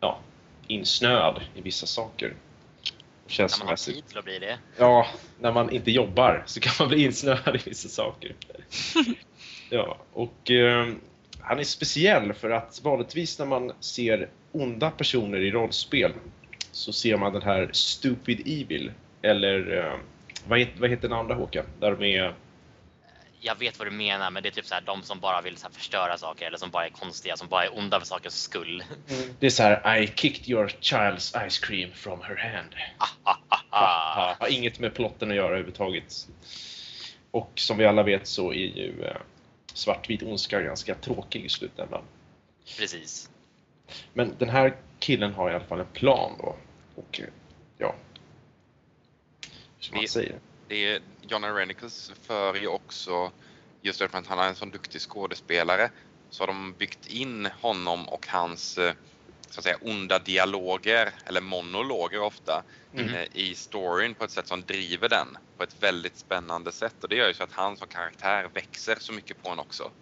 Speaker 4: ja, insnöad i vissa saker.
Speaker 2: När man har
Speaker 4: Känslomässigt.
Speaker 2: tid till att bli det.
Speaker 4: Ja, när man inte jobbar så kan man bli insnöad i vissa saker. ja, och eh, han är speciell för att vanligtvis när man ser onda personer i rollspel så ser man den här Stupid Evil, eller eh, vad, heter, vad heter den andra Håkan? Där de är
Speaker 2: Jag vet vad du menar, men det är typ så här de som bara vill så här förstöra saker eller som bara är konstiga, som bara är onda för sakens skull.
Speaker 4: Det är så här I kicked your child's ice cream from her hand.
Speaker 2: Ah, ah, ah.
Speaker 4: Har inget med plotten att göra överhuvudtaget. Och som vi alla vet så är ju eh, svartvit ondska ganska tråkig i slutändan.
Speaker 2: Precis.
Speaker 4: Men den här killen har i alla fall en plan då. Och eh, ja... Ska man säga?
Speaker 1: Det är, John Irenicus för ju också, just för att han är en sån duktig skådespelare, så har de byggt in honom och hans eh, så att säga onda dialoger, eller monologer ofta,
Speaker 4: Mm.
Speaker 1: eh, i storyn på ett sätt som driver den på ett väldigt spännande sätt. Och det gör ju så att han som karaktär växer så mycket på en också.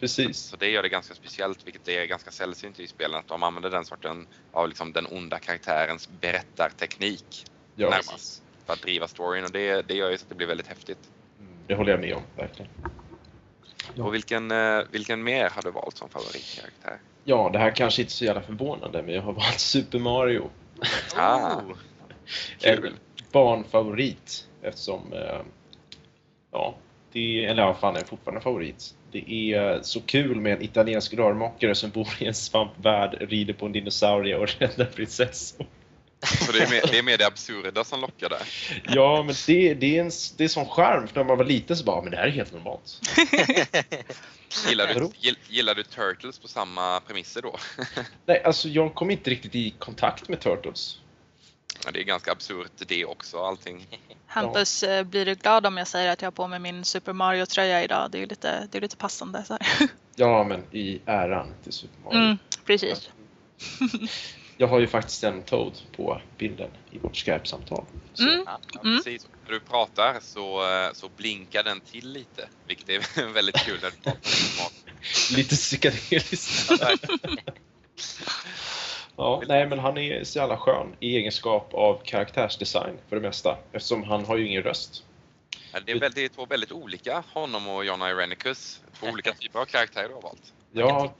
Speaker 4: Precis.
Speaker 1: Så det gör det ganska speciellt, vilket är ganska sällsynt i spelen, att de använder den sorten av liksom den onda karaktärens berättarteknik
Speaker 4: Ja,
Speaker 1: närmast för att driva storyn och det, det gör ju så att det blir väldigt häftigt.
Speaker 4: Mm, det håller jag med om, verkligen. Ja.
Speaker 1: Och vilken, eh, vilken mer har du valt som favoritkaraktär?
Speaker 4: Ja, det här kanske inte är så jävla förvånande, men jag har valt Super Mario.
Speaker 1: Ah. Kul!
Speaker 4: Barnfavorit eftersom, eh, ja, det är, eller ja, fan är fortfarande favorit. Det är så kul med en italiensk rörmokare som bor i en svampvärld, rider på en dinosaurie och räddar prinsessor.
Speaker 1: Så det är, mer, det är mer det absurda som lockar där.
Speaker 4: Ja, men det, det, är en, det är sån charm, för när man var liten så bara, men det här är helt normalt.
Speaker 1: Gillar du, gill, gillar du Turtles på samma premisser då?
Speaker 4: Nej, alltså jag kom inte riktigt i kontakt med Turtles.
Speaker 1: Ja, det är ganska absurt det också allting.
Speaker 3: Hampus, eh, blir du glad om jag säger att jag har på mig min Super Mario-tröja idag? Det är ju lite, det är lite passande. Så här.
Speaker 4: Ja, men i äran till Super Mario.
Speaker 3: Mm, precis.
Speaker 4: Jag har ju faktiskt en Toad på bilden i vårt Skype-samtal.
Speaker 3: Mm.
Speaker 1: Ja,
Speaker 3: Mm.
Speaker 1: precis. När du pratar så, eh, så blinkar den till lite, vilket är väldigt kul när du pratar.
Speaker 4: Lite psykedeliskt. Ja, nej, men han är så jävla skön i egenskap av karaktärsdesign för det mesta. Eftersom han har ju ingen röst.
Speaker 1: Ja, Det är väldigt, två väldigt olika, honom och John Irenicus. Två olika typer av karaktärer du har valt.
Speaker 4: Ja,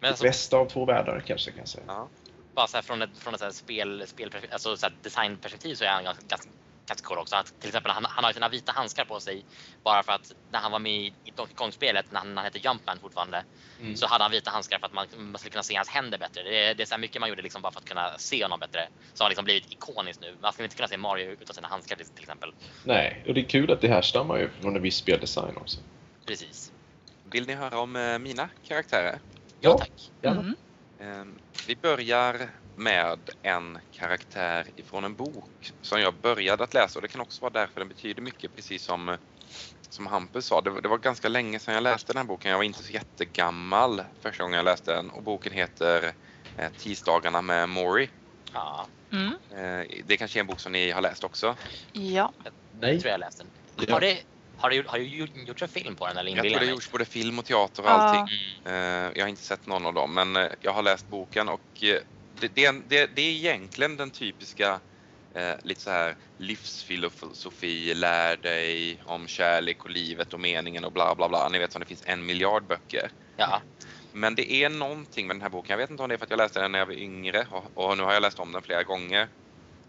Speaker 2: det alltså,
Speaker 4: bästa av två världar kanske kan jag säga.
Speaker 1: Ja.
Speaker 2: Bara så här från ett, från ett så här spel, spel, alltså så här designperspektiv så är han ganska, ganska, ganska cool också. Att till exempel han, han har ju sina vita handskar på sig bara för att när han var med i i Donkey Kong-spelet, när han, när han hette Jumpman fortfarande,
Speaker 4: Mm.
Speaker 2: så hade han vita handskar för att man, man skulle kunna se hans händer bättre. Det, är- det är så här mycket man gjorde liksom bara för att kunna se honom bättre. Så har liksom blivit ikoniskt nu. Man skulle inte kunna se Mario utan sina handskar till, till exempel.
Speaker 4: Nej, och det är kul att det härstammar ju från en viss speldesign också.
Speaker 2: Precis.
Speaker 1: Vill ni höra om eh, mina karaktärer?
Speaker 2: Ja,
Speaker 4: Ja.
Speaker 2: tack.
Speaker 4: Gärna.
Speaker 3: Mm.
Speaker 1: Vi börjar med en karaktär ifrån en bok som jag började att läsa och det kan också vara därför den betyder mycket precis som, som Hampus sa. Det, var- det var ganska länge sedan jag läste den här boken. Jag var inte så jättegammal första gången jag läste den och boken heter eh, Tisdagarna med Maury.
Speaker 2: Ja,
Speaker 3: Mm.
Speaker 1: Eh, Det kanske är en bok som ni har läst också.
Speaker 3: Ja.
Speaker 4: Nej.
Speaker 2: tror jag läst den.
Speaker 4: Ja.
Speaker 2: Har det, har det, gjort- har det gjort- gjorts en film på den eller
Speaker 1: Jag tror det
Speaker 2: jag
Speaker 1: har gjorts både film och teater och allting.
Speaker 2: Mm.
Speaker 1: Jag har inte sett någon av dem, men eh, jag har läst boken och eh, det, det, det, det är egentligen den typiska eh, lite så här livsfilosofi, lär dig om kärlek och livet och meningen och bla bla bla. Ni vet som det finns en miljard böcker.
Speaker 2: Ja,
Speaker 1: Men det är någonting med den här boken. Jag vet inte om det är för att jag läste den när jag var yngre och, och nu har jag läst om den flera gånger.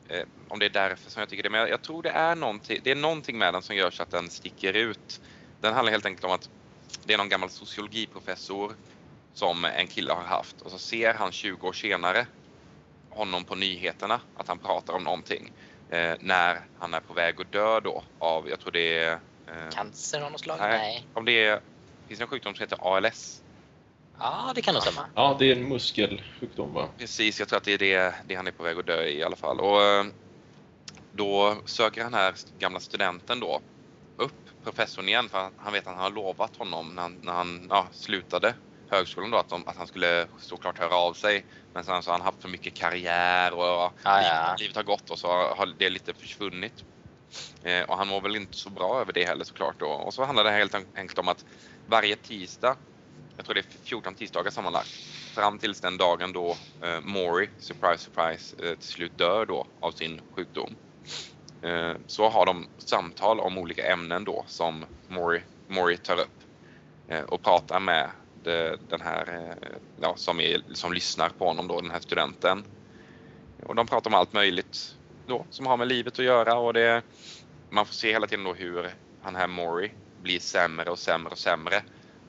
Speaker 1: Eh, om det är därför som jag tycker det. Men jag, jag tror det är någonting, det är någonting med den som gör så att den sticker ut. Den handlar helt enkelt om att det är någon gammal sociologiprofessor som en kille har haft och så ser han 20 år senare honom på nyheterna att han pratar om någonting. Eh, när han är på väg att dö då av, jag tror det är... Eh,
Speaker 2: cancer av något slag?
Speaker 1: Nej. Om det är, finns det en sjukdom som heter ALS?
Speaker 2: Ja, det kan nog stämma.
Speaker 4: Ja, det är en muskelsjukdom va?
Speaker 1: Precis, jag tror att det är det, det han är på väg att dö i i alla fall. Och eh, då söker den här gamla studenten då upp professorn igen för han vet att han har lovat honom när han, när han ja, slutade högskolan då att, de, att han skulle såklart höra av sig. Men sen så har han haft för mycket karriär och
Speaker 2: Ja, ja.
Speaker 1: livet, livet har gått och så har det lite försvunnit. Eh, och han mår väl inte så bra över det heller såklart då. Och så handlar det helt enkelt om att varje tisdag, jag tror det är 14 tisdagar sammanlagt, fram tills den dagen då eh, Maury, surprise surprise, eh, till slut dör då av sin sjukdom. Eh, så har de samtal om olika ämnen då som Maury, Maury tar upp eh, och pratar med de, den här eh, ja, som, är, som lyssnar på honom då, den här studenten. Och de pratar om allt möjligt då som har med livet att göra och det, man får se hela tiden då hur han här Maury blir sämre och sämre och sämre.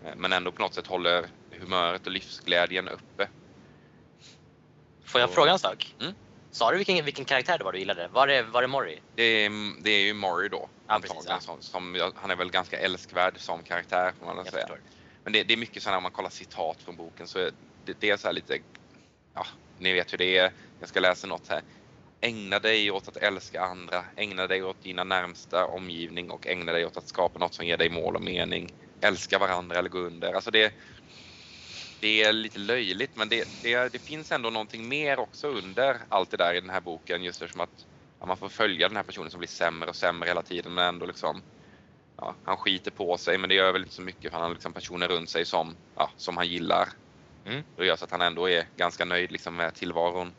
Speaker 1: Eh, Men ändå på något sätt håller humöret och livsglädjen uppe.
Speaker 2: Får jag fråga en sak?
Speaker 1: Mm.
Speaker 2: Sa du vilken, vilken karaktär det var du gillade? Var det, var det Mori?
Speaker 1: Det är, det är ju Maury då.
Speaker 2: Ja, precis, ja.
Speaker 1: som, som, han är väl ganska älskvärd som karaktär får man
Speaker 2: Jag
Speaker 1: säga.
Speaker 2: förstår.
Speaker 1: Men det, det är mycket så här, om man kollar citat från boken så är det, det är så här lite, ja, ni vet hur det är. Jag ska läsa något här. Ägna dig åt att älska andra, ägna dig åt dina närmsta omgivning och ägna dig åt att skapa något som ger dig mål och mening. Älska varandra eller gå under. Alltså det, det är lite löjligt men det, det, det finns ändå någonting mer också under allt det där i den här boken just eftersom att ja, man får följa den här personen som blir sämre och sämre hela tiden men ändå liksom ja, han skiter på sig men det gör väl inte så mycket för han har liksom personer runt sig som, ja, som han gillar.
Speaker 2: Mm.
Speaker 1: Det gör så att han ändå är ganska nöjd liksom med tillvaron.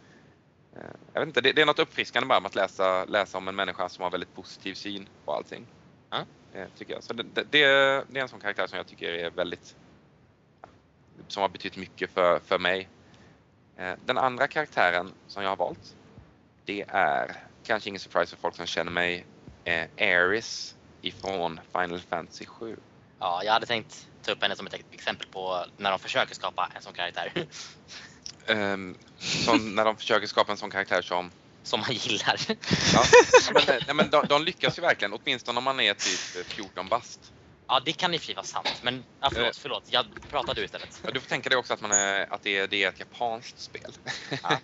Speaker 1: Eh, Jag vet inte, det, det är något uppfriskande bara med att läsa, läsa om en människa som har väldigt positiv syn på allting.
Speaker 2: Ja.
Speaker 1: Eh, Tycker jag. Så det, det, det är en sån karaktär som jag tycker är väldigt som har betytt mycket för, för mig. Eh, Den andra karaktären som jag har valt det är, kanske ingen surprise för folk som känner mig, eh, Ares ifrån Final Fantasy 7.
Speaker 2: Ja, jag hade tänkt ta upp henne som ett exempel på när de försöker skapa en sån karaktär.
Speaker 1: Som när de försöker skapa en sån karaktär som
Speaker 2: som man gillar.
Speaker 1: Ja, men, nej, men de, de lyckas ju verkligen, åtminstone om man är typ 14 bast.
Speaker 2: Ja, det kan i och vara sant. Men ja, förlåt,
Speaker 1: Eh.
Speaker 2: förlåt. Jag pratar du istället.
Speaker 1: Ja, Du får tänka dig också att, man är, att det, är, det är ett japanskt spel.
Speaker 2: Ja.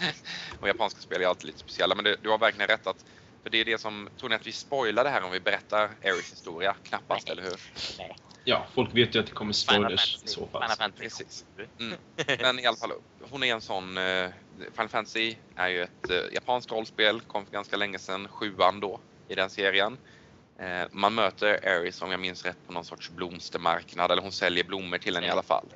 Speaker 1: och japanska spel är alltid lite speciella, men det, du har verkligen rätt att för det är det som, tror ni att vi spoilar det här om vi berättar Aries historia? Knappast,
Speaker 2: Nej.
Speaker 1: eller hur?
Speaker 2: Nej.
Speaker 4: Ja, folk vet ju att det kommer spoilers i så fall.
Speaker 2: Final Fantasy.
Speaker 1: Precis. Mm. Men i alla fall, hon är en sån, eh, Final Fantasy är ju ett eh, japanskt rollspel, kom för ganska länge sedan, sjuan då i den serien. Eh, man möter Aries, om jag minns rätt, på någon sorts blomstermarknad, eller hon säljer blommor till en i alla fall.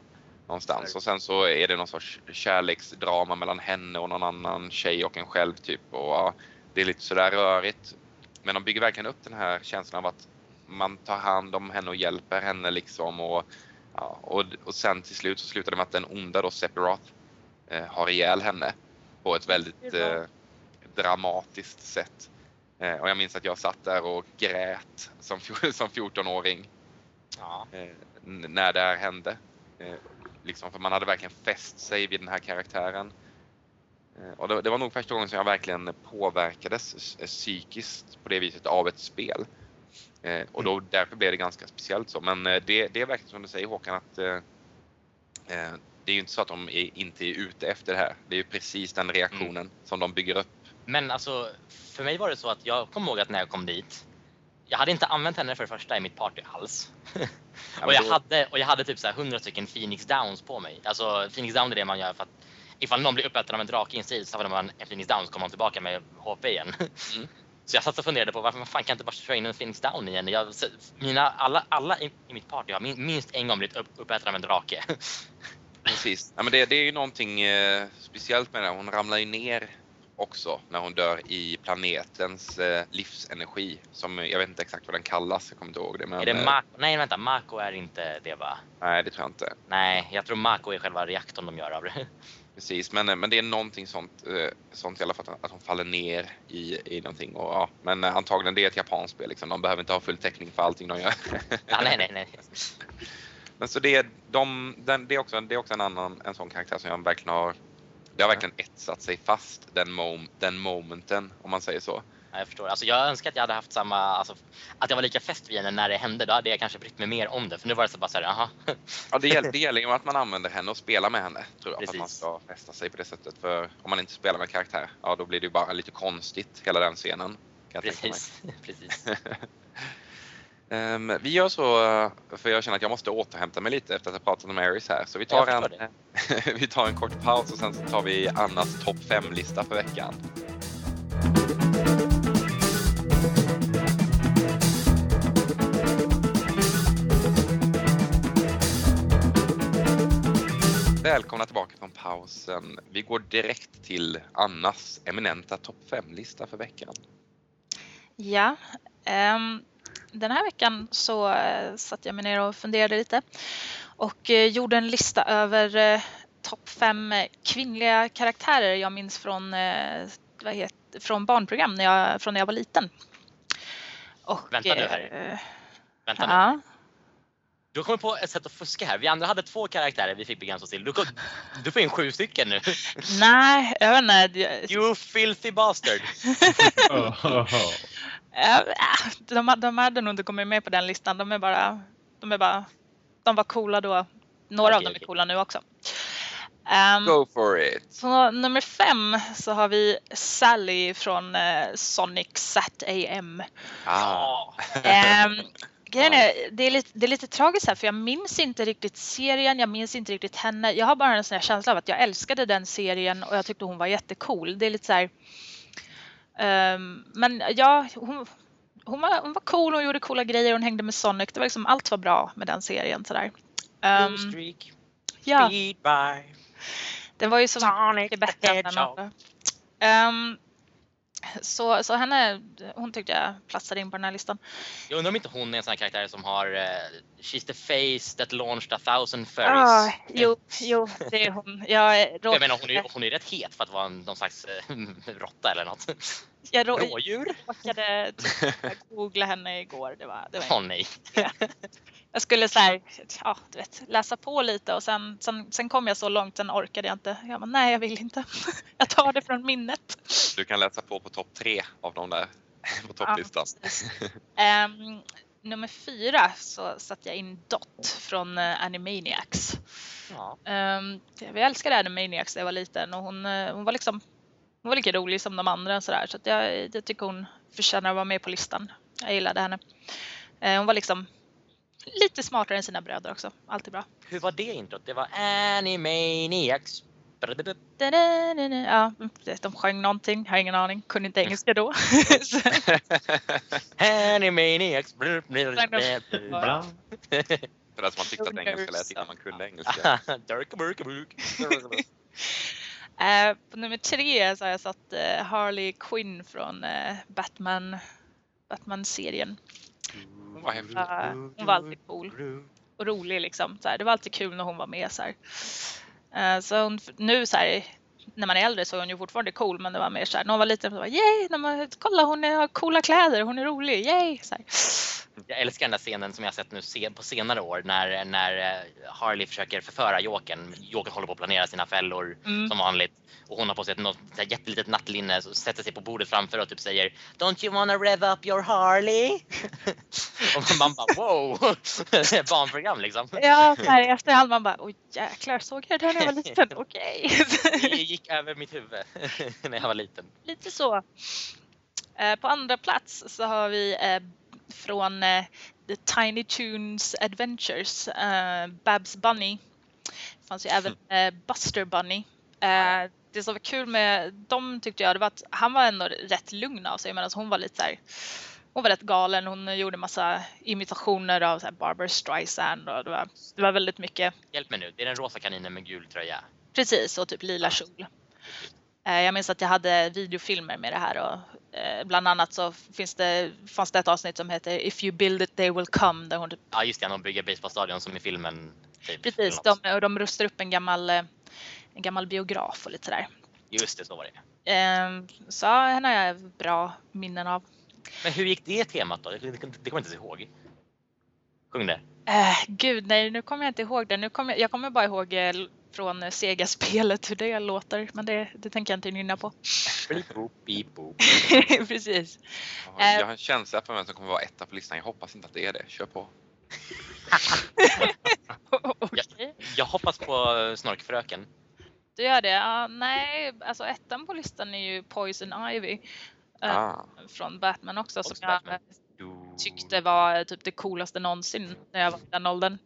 Speaker 1: Någonstans. Och sen så är det någon sorts kärleksdrama mellan henne och någon annan tjej och en själv typ. Och det är lite sådär rörigt. Men de bygger verkligen upp den här känslan av att man tar hand om henne och hjälper henne liksom. Och, ja, och, och sen till slut så slutar det med att den onda då, Sephiroth, eh, har ihjäl henne på ett väldigt eh, dramatiskt sätt. Eh, och jag minns att jag satt där och grät som, som 14-åring
Speaker 2: Ja.
Speaker 1: eh, när det här hände. Eh, liksom, för man hade verkligen fäst sig vid den här karaktären. Eh, och det, det var nog första gången som jag verkligen påverkades psykiskt på det viset av ett spel. Eh, och då, därför blev det ganska speciellt så. Men eh, det, det är verkligen som du säger Håkan att eh, eh, det är ju inte så att de är, inte är ute efter det här. Det är ju precis den reaktionen som de bygger upp.
Speaker 2: Men alltså, för mig var det så att jag kommer ihåg att när jag kom dit, jag hade inte använt henne för det första i mitt party alls.
Speaker 1: Ja,
Speaker 2: och, jag
Speaker 1: då-
Speaker 2: hade, och jag hade typ så här 100 stycken Phoenix Downs på mig. Alltså Phoenix Down är det man gör för att ifall någon blir uppäten av en drake i en strid så tar man en Phoenix Down så kommer man tillbaka med HP igen.
Speaker 1: Mm.
Speaker 2: Så jag satt och funderade på varför man fan kan inte bara köra in en Phoenix Down igen? Jag, mina, alla, alla i, i mitt party har min, minst en gång blivit upp, uppäten av en drake.
Speaker 1: Precis. Ja, men det, det är ju någonting eh, speciellt med det. Hon ramlar ju ner också när hon dör i planetens eh, livsenergi. Som, jag vet inte exakt vad den kallas, jag kommer inte ihåg det. Men,
Speaker 2: är det
Speaker 1: eh,
Speaker 2: Mako? Nej vänta, Mako är inte det va?
Speaker 1: Nej, det tror jag inte.
Speaker 2: Nej, jag tror Mako är själva reaktorn de gör av det.
Speaker 1: Precis, men, eh, men det är någonting sånt, eh, sånt i alla fall att, hon faller ner i, i någonting. Och, ja, men eh, antagligen det är ett japanskt spel. Liksom. De behöver inte ha full täckning för allting de gör.
Speaker 2: Ja, nej, nej, nej.
Speaker 1: Men så det, är- de, den, det, är också, det är också en annan en sån karaktär som jag verkligen har det har verkligen etsat sig fast, den, mom, den momenten, om man säger så.
Speaker 2: Ja, jag förstår. Alltså, jag önskar att jag hade haft samma, alltså, att jag var lika fäst vid henne när det hände. Då hade jag kanske brytt mig mer om det. För nu var det så bara såhär, jaha.
Speaker 1: Ja, det, gäller, det gäller ju att man använder henne och spelar med henne, tror jag, för att man
Speaker 2: Precis.
Speaker 1: ska fästa sig på det sättet. För om man inte spelar med karaktär, ja då blir det ju bara lite konstigt, hela den scenen.
Speaker 2: Precis. Precis.
Speaker 1: Ehm, vi gör så, för jag känner att jag måste återhämta mig lite efter att ha pratat om Aries här. Så vi tar, en, vi tar en kort paus och sen så tar vi Annas topp 5-lista för veckan. Välkomna tillbaka från pausen. Vi går direkt till Annas eminenta topp 5-lista för veckan.
Speaker 3: Ja, ehm, den här veckan så uh, satt jag mig ner och funderade lite och eh, gjorde en lista över eh, topp fem eh, kvinnliga karaktärer jag minns från, vad heter, från barnprogram när jag, från när jag var liten. Och,
Speaker 2: Vänta nu,
Speaker 3: eh,
Speaker 2: Vänta nu.
Speaker 3: ja,
Speaker 2: Du kommit på ett sätt att fuska här. Vi andra hade två karaktärer vi fick begränsa oss till. Du, kom, du får in sju stycken nu.
Speaker 3: nej, jag vet inte.
Speaker 2: You filthy bastard.
Speaker 3: De, de hade nog inte kommit med på den listan. De är bara, de är bara, de var coola då. Några av
Speaker 2: Okej,
Speaker 3: dem är
Speaker 2: okej.
Speaker 3: coola nu också. Ehm,
Speaker 1: Go for it!
Speaker 3: så nummer fem så har vi Sally från eh, Sonic Sat AM.
Speaker 1: Ah.
Speaker 3: Um, grejen är, det, är lite, det är lite tragiskt här för jag minns inte riktigt serien, jag minns inte riktigt henne. Jag har bara en sån här känsla av att jag älskade den serien och jag tyckte hon var jättecool. Det är lite så här. ehm, men ja, hon, hon, var, hon var cool, hon gjorde coola grejer, hon hängde med Sonic. Det var liksom, allt var bra med den serien sådär. Um,
Speaker 2: streak.
Speaker 3: ja,
Speaker 2: Speed by.
Speaker 3: den var ju så mycket bättre än den andra. Ehm, så, så henne, hon tyckte jag platsade in på den här listan.
Speaker 2: Jag undrar om inte hon är en sån här karaktär som har uh, She's the face that launched a thousand
Speaker 3: Ah,
Speaker 2: furries.
Speaker 3: jo, jo, det är hon. Jag,
Speaker 2: Jag menar hon är, hon är rätt het för att vara någon slags eh, råtta eller något.
Speaker 3: jag rå-
Speaker 2: Rådjur?
Speaker 3: råkade typ googla henne igår. Det var, det var
Speaker 2: Åh nej.
Speaker 3: Jag skulle så här, ja, du vet, läsa på lite och sen, sen, sen kom jag så långt, sen orkade jag inte. Jag bara, nej, jag vill inte. Jag tar det från minnet.
Speaker 1: Du kan läsa på på topp tre av de där på topplistan.
Speaker 3: precis. Ehm, nummer fyra så satte jag in Dot från uh, Animaniacs.
Speaker 2: Ja.
Speaker 3: Um, vi älskade Animaniacs när jag var liten och hon, uh, hon var liksom hon var lika rolig som de andra sådär så att jag, jag tycker hon förtjänar att vara med på listan. Jag gillade henne. Uh, hon var liksom lite smartare än sina bröder också. Alltid bra.
Speaker 2: Hur var det introt? Det var Animaniacs.
Speaker 3: Ja, de sjöng någonting, har ingen aning, kunde inte engelska då.
Speaker 2: Animaniacs.
Speaker 1: För att man tyckte att engelska lät innan man kunde engelska.
Speaker 3: Eh, på nummer tre så har jag satt eh, Harley Quinn från eh, Batman, Batman-serien.
Speaker 1: Vad häftigt.
Speaker 3: Eh, hon var alltid cool och rolig liksom. Så här, det var alltid kul när hon var med. Så, här. Eh, så hon, nu så här, när man är äldre så är hon ju fortfarande cool men det var mer så här, när hon var liten så var yay, när man, kolla hon har coola kläder, hon är rolig, yay! Så här.
Speaker 2: Jag älskar den där scenen som jag sett nu på senare år när, när eh, Harley försöker förföra Jokern. Jokern håller på att planera sina fällor
Speaker 3: Mm.
Speaker 2: som vanligt. Och hon har på sig ett något jättelitet nattlinne och sätter sig på bordet framför och typ säger Don't you wanna rev up your Harley? och man bara wow! Barnprogram liksom.
Speaker 3: Ja, så här, i efterhand man bara, oj jäklar, såg jag det här när jag var liten? Okej.
Speaker 2: Det gick över mitt huvud när jag var liten.
Speaker 3: Lite så. Eh, på andra plats så har vi eh, från eh, The Tiny Toons Adventures, eh, Babs Bunny. Det fanns ju även eh, Buster Bunny. Eh, det som var kul med dem tyckte jag det var att han var ändå rätt lugn av sig medan hon var lite så här hon var rätt galen. Hon gjorde massa imitationer av så här Barbara Streisand och det var, det var väldigt mycket
Speaker 2: Hjälp mig nu, det är den rosa kaninen med gul tröja.
Speaker 3: Precis, och typ lila kjol. Eh, Jag minns att jag hade videofilmer med det här och bland annat så finns det, fanns det ett avsnitt som heter If you build it they will come. Där hon, typ-
Speaker 2: Ja just det, de bygger baseballstadion som i filmen. Typ,
Speaker 3: precis, de, och de rustar upp en gammal, eh, en gammal biograf och lite sådär.
Speaker 2: Just det, så var det.
Speaker 3: Eh, Så henne har jag bra minnen av.
Speaker 2: Men hur gick det temat då? Det, det, det kommer jag inte ens ihåg. Sjung det.
Speaker 3: Eh, gud, nej nu kommer jag inte ihåg det. Nu kommer, jag kommer bara ihåg eh, från eh, Sega-spelet hur det låter, men det, det tänker jag inte nynna på. Precis.
Speaker 1: Ja, Jag har en känsla för vem som kommer vara etta på listan. Jag hoppas inte att det är det. Kör på.
Speaker 3: Okej.
Speaker 2: Jag hoppas på Snorkfröken.
Speaker 3: Du gör det? Ja, nej, alltså ettan på listan är ju Poison Ivy. eh,
Speaker 1: Ah.
Speaker 3: Från Batman också som
Speaker 2: Också
Speaker 3: jag
Speaker 2: Batman.
Speaker 3: tyckte var typ det coolaste någonsin när jag var i den åldern.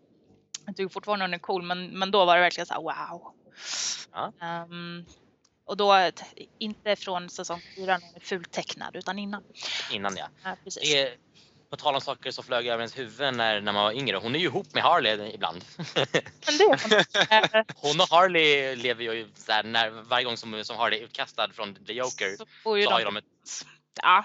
Speaker 3: Jag tycker fortfarande hon är cool men, men då var det verkligen så här wow.
Speaker 2: Ja.
Speaker 3: Ehm, och då inte från säsong 4 när hon är fultecknad utan innan.
Speaker 2: Innan ja.
Speaker 3: Ja, precis.
Speaker 2: Det är, på tal om saker som flög över ens huvud när, när man var yngre. Hon är ju ihop med Harley ibland.
Speaker 3: Men det är
Speaker 2: Hon och Harley lever ju så här, när, varje gång som, som Harley är utkastad från The Joker
Speaker 3: så får ju
Speaker 2: så har ju
Speaker 3: de,
Speaker 2: ett,
Speaker 3: ja,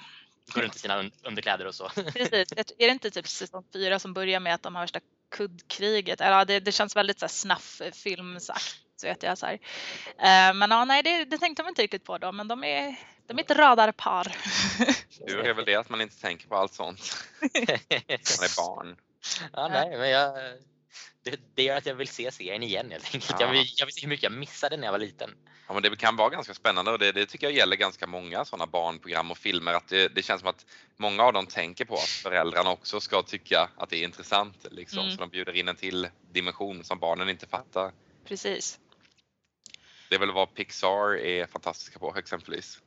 Speaker 2: går runt i sina un, underkläder och så.
Speaker 3: precis. Är det inte typ säsong 4 som börjar med att de har värsta kuddkriget? Eller, ja, det, det känns väldigt så här snaff filmsakt. Så vet jag så här. Eh, men ja, nej, det, det tänkte man inte riktigt på då. Men de är, de är ett radarpar.
Speaker 1: Tur är väl det att man inte tänker på allt sånt. Man är barn.
Speaker 2: ja, nej, men jag, det, det gör att jag vill se serien igen helt enkelt.
Speaker 1: Ja.
Speaker 2: Jag, vill, jag vill se hur mycket jag missade när jag var liten.
Speaker 1: Ja, men det kan vara ganska spännande och det, det tycker jag gäller ganska många sådana barnprogram och filmer. Att det, det känns som att många av dem tänker på att föräldrarna också ska tycka att det är intressant. Liksom,
Speaker 3: Mm.
Speaker 1: Så de bjuder in en till dimension som barnen inte fattar.
Speaker 3: Precis.
Speaker 1: Det är väl vad Pixar är fantastiska på exempelvis.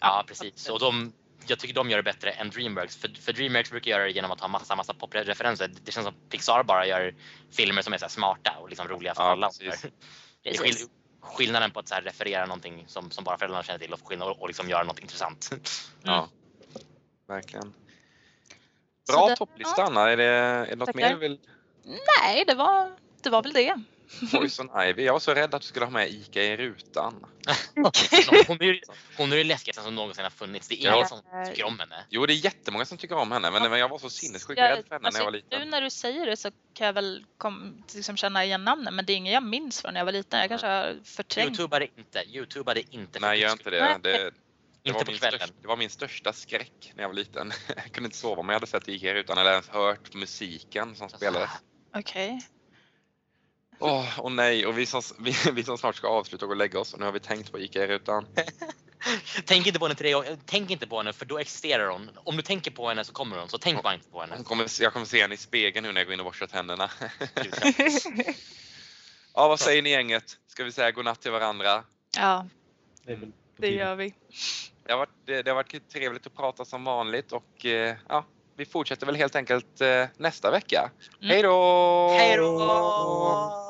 Speaker 2: Ja, precis. Och de, jag tycker de gör det bättre än Dreamworks. För, för Dreamworks brukar göra det genom att ha massa, massa popreferenser. Det känns som Pixar bara gör filmer som är så här smarta och liksom roliga för
Speaker 1: Ja,
Speaker 2: alla. Det är skill skillnaden på att så här referera någonting som, som bara föräldrarna känner till och, skillnad, och liksom göra något intressant.
Speaker 1: Ja, verkligen.
Speaker 3: Så
Speaker 1: Bra
Speaker 3: det-
Speaker 1: topplista Anna. Är det, är det något
Speaker 3: Tackar.
Speaker 1: mer du vill?
Speaker 3: Nej, det var, det var väl det.
Speaker 1: Poison Ivy. Jag var så rädd att du skulle ha med ICA i rutan.
Speaker 2: Hon är ju hon är det läskigaste som någonsin har funnits. Det är ingen
Speaker 1: Ja.
Speaker 2: som tycker om henne.
Speaker 1: Jo, det är jättemånga som tycker om henne, men jag var så sinnessjukt
Speaker 3: Jag-
Speaker 1: rädd för henne när jag var
Speaker 3: Nu
Speaker 1: liten.
Speaker 3: när du säger det så kan jag väl kom, liksom känna igen namnen men det är ingen jag minns från när jag var liten. Jag kanske har förträngt.
Speaker 2: Youtubade inte. Youtubade inte.
Speaker 1: Nej, gör inte det. Det det
Speaker 2: Inte
Speaker 1: var, största, det var min största skräck när jag var liten. Jag kunde inte sova om jag hade sett ICA i rutan eller ens hört musiken som spelades.
Speaker 3: Okej.
Speaker 1: Åh, och nej, och vi som, vi, vi som snart ska avsluta och gå och lägga oss och nu har vi tänkt på ICA i rutan.
Speaker 2: tänk inte på henne tre gånger. Tänk inte på henne för då existerar hon. Om du tänker på henne så kommer hon. Så tänk bara inte på henne.
Speaker 1: Jag kommer, jag kommer se henne i spegeln nu när jag går in och borstar tänderna. ja, vad säger ni gänget? Ska vi säga godnatt till varandra?
Speaker 4: Ja,
Speaker 5: Det,
Speaker 4: gör vi.
Speaker 1: Det har varit, det, det har varit trevligt att prata som vanligt och eh, ja, vi fortsätter väl helt enkelt eh, nästa vecka.
Speaker 4: Mm.
Speaker 1: Hej då!
Speaker 2: Hej då!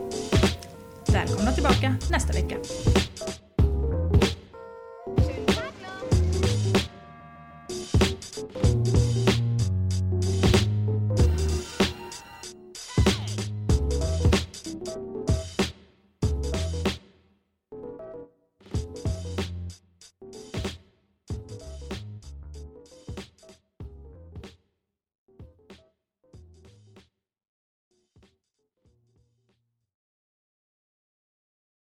Speaker 3: Välkomna tillbaka nästa vecka.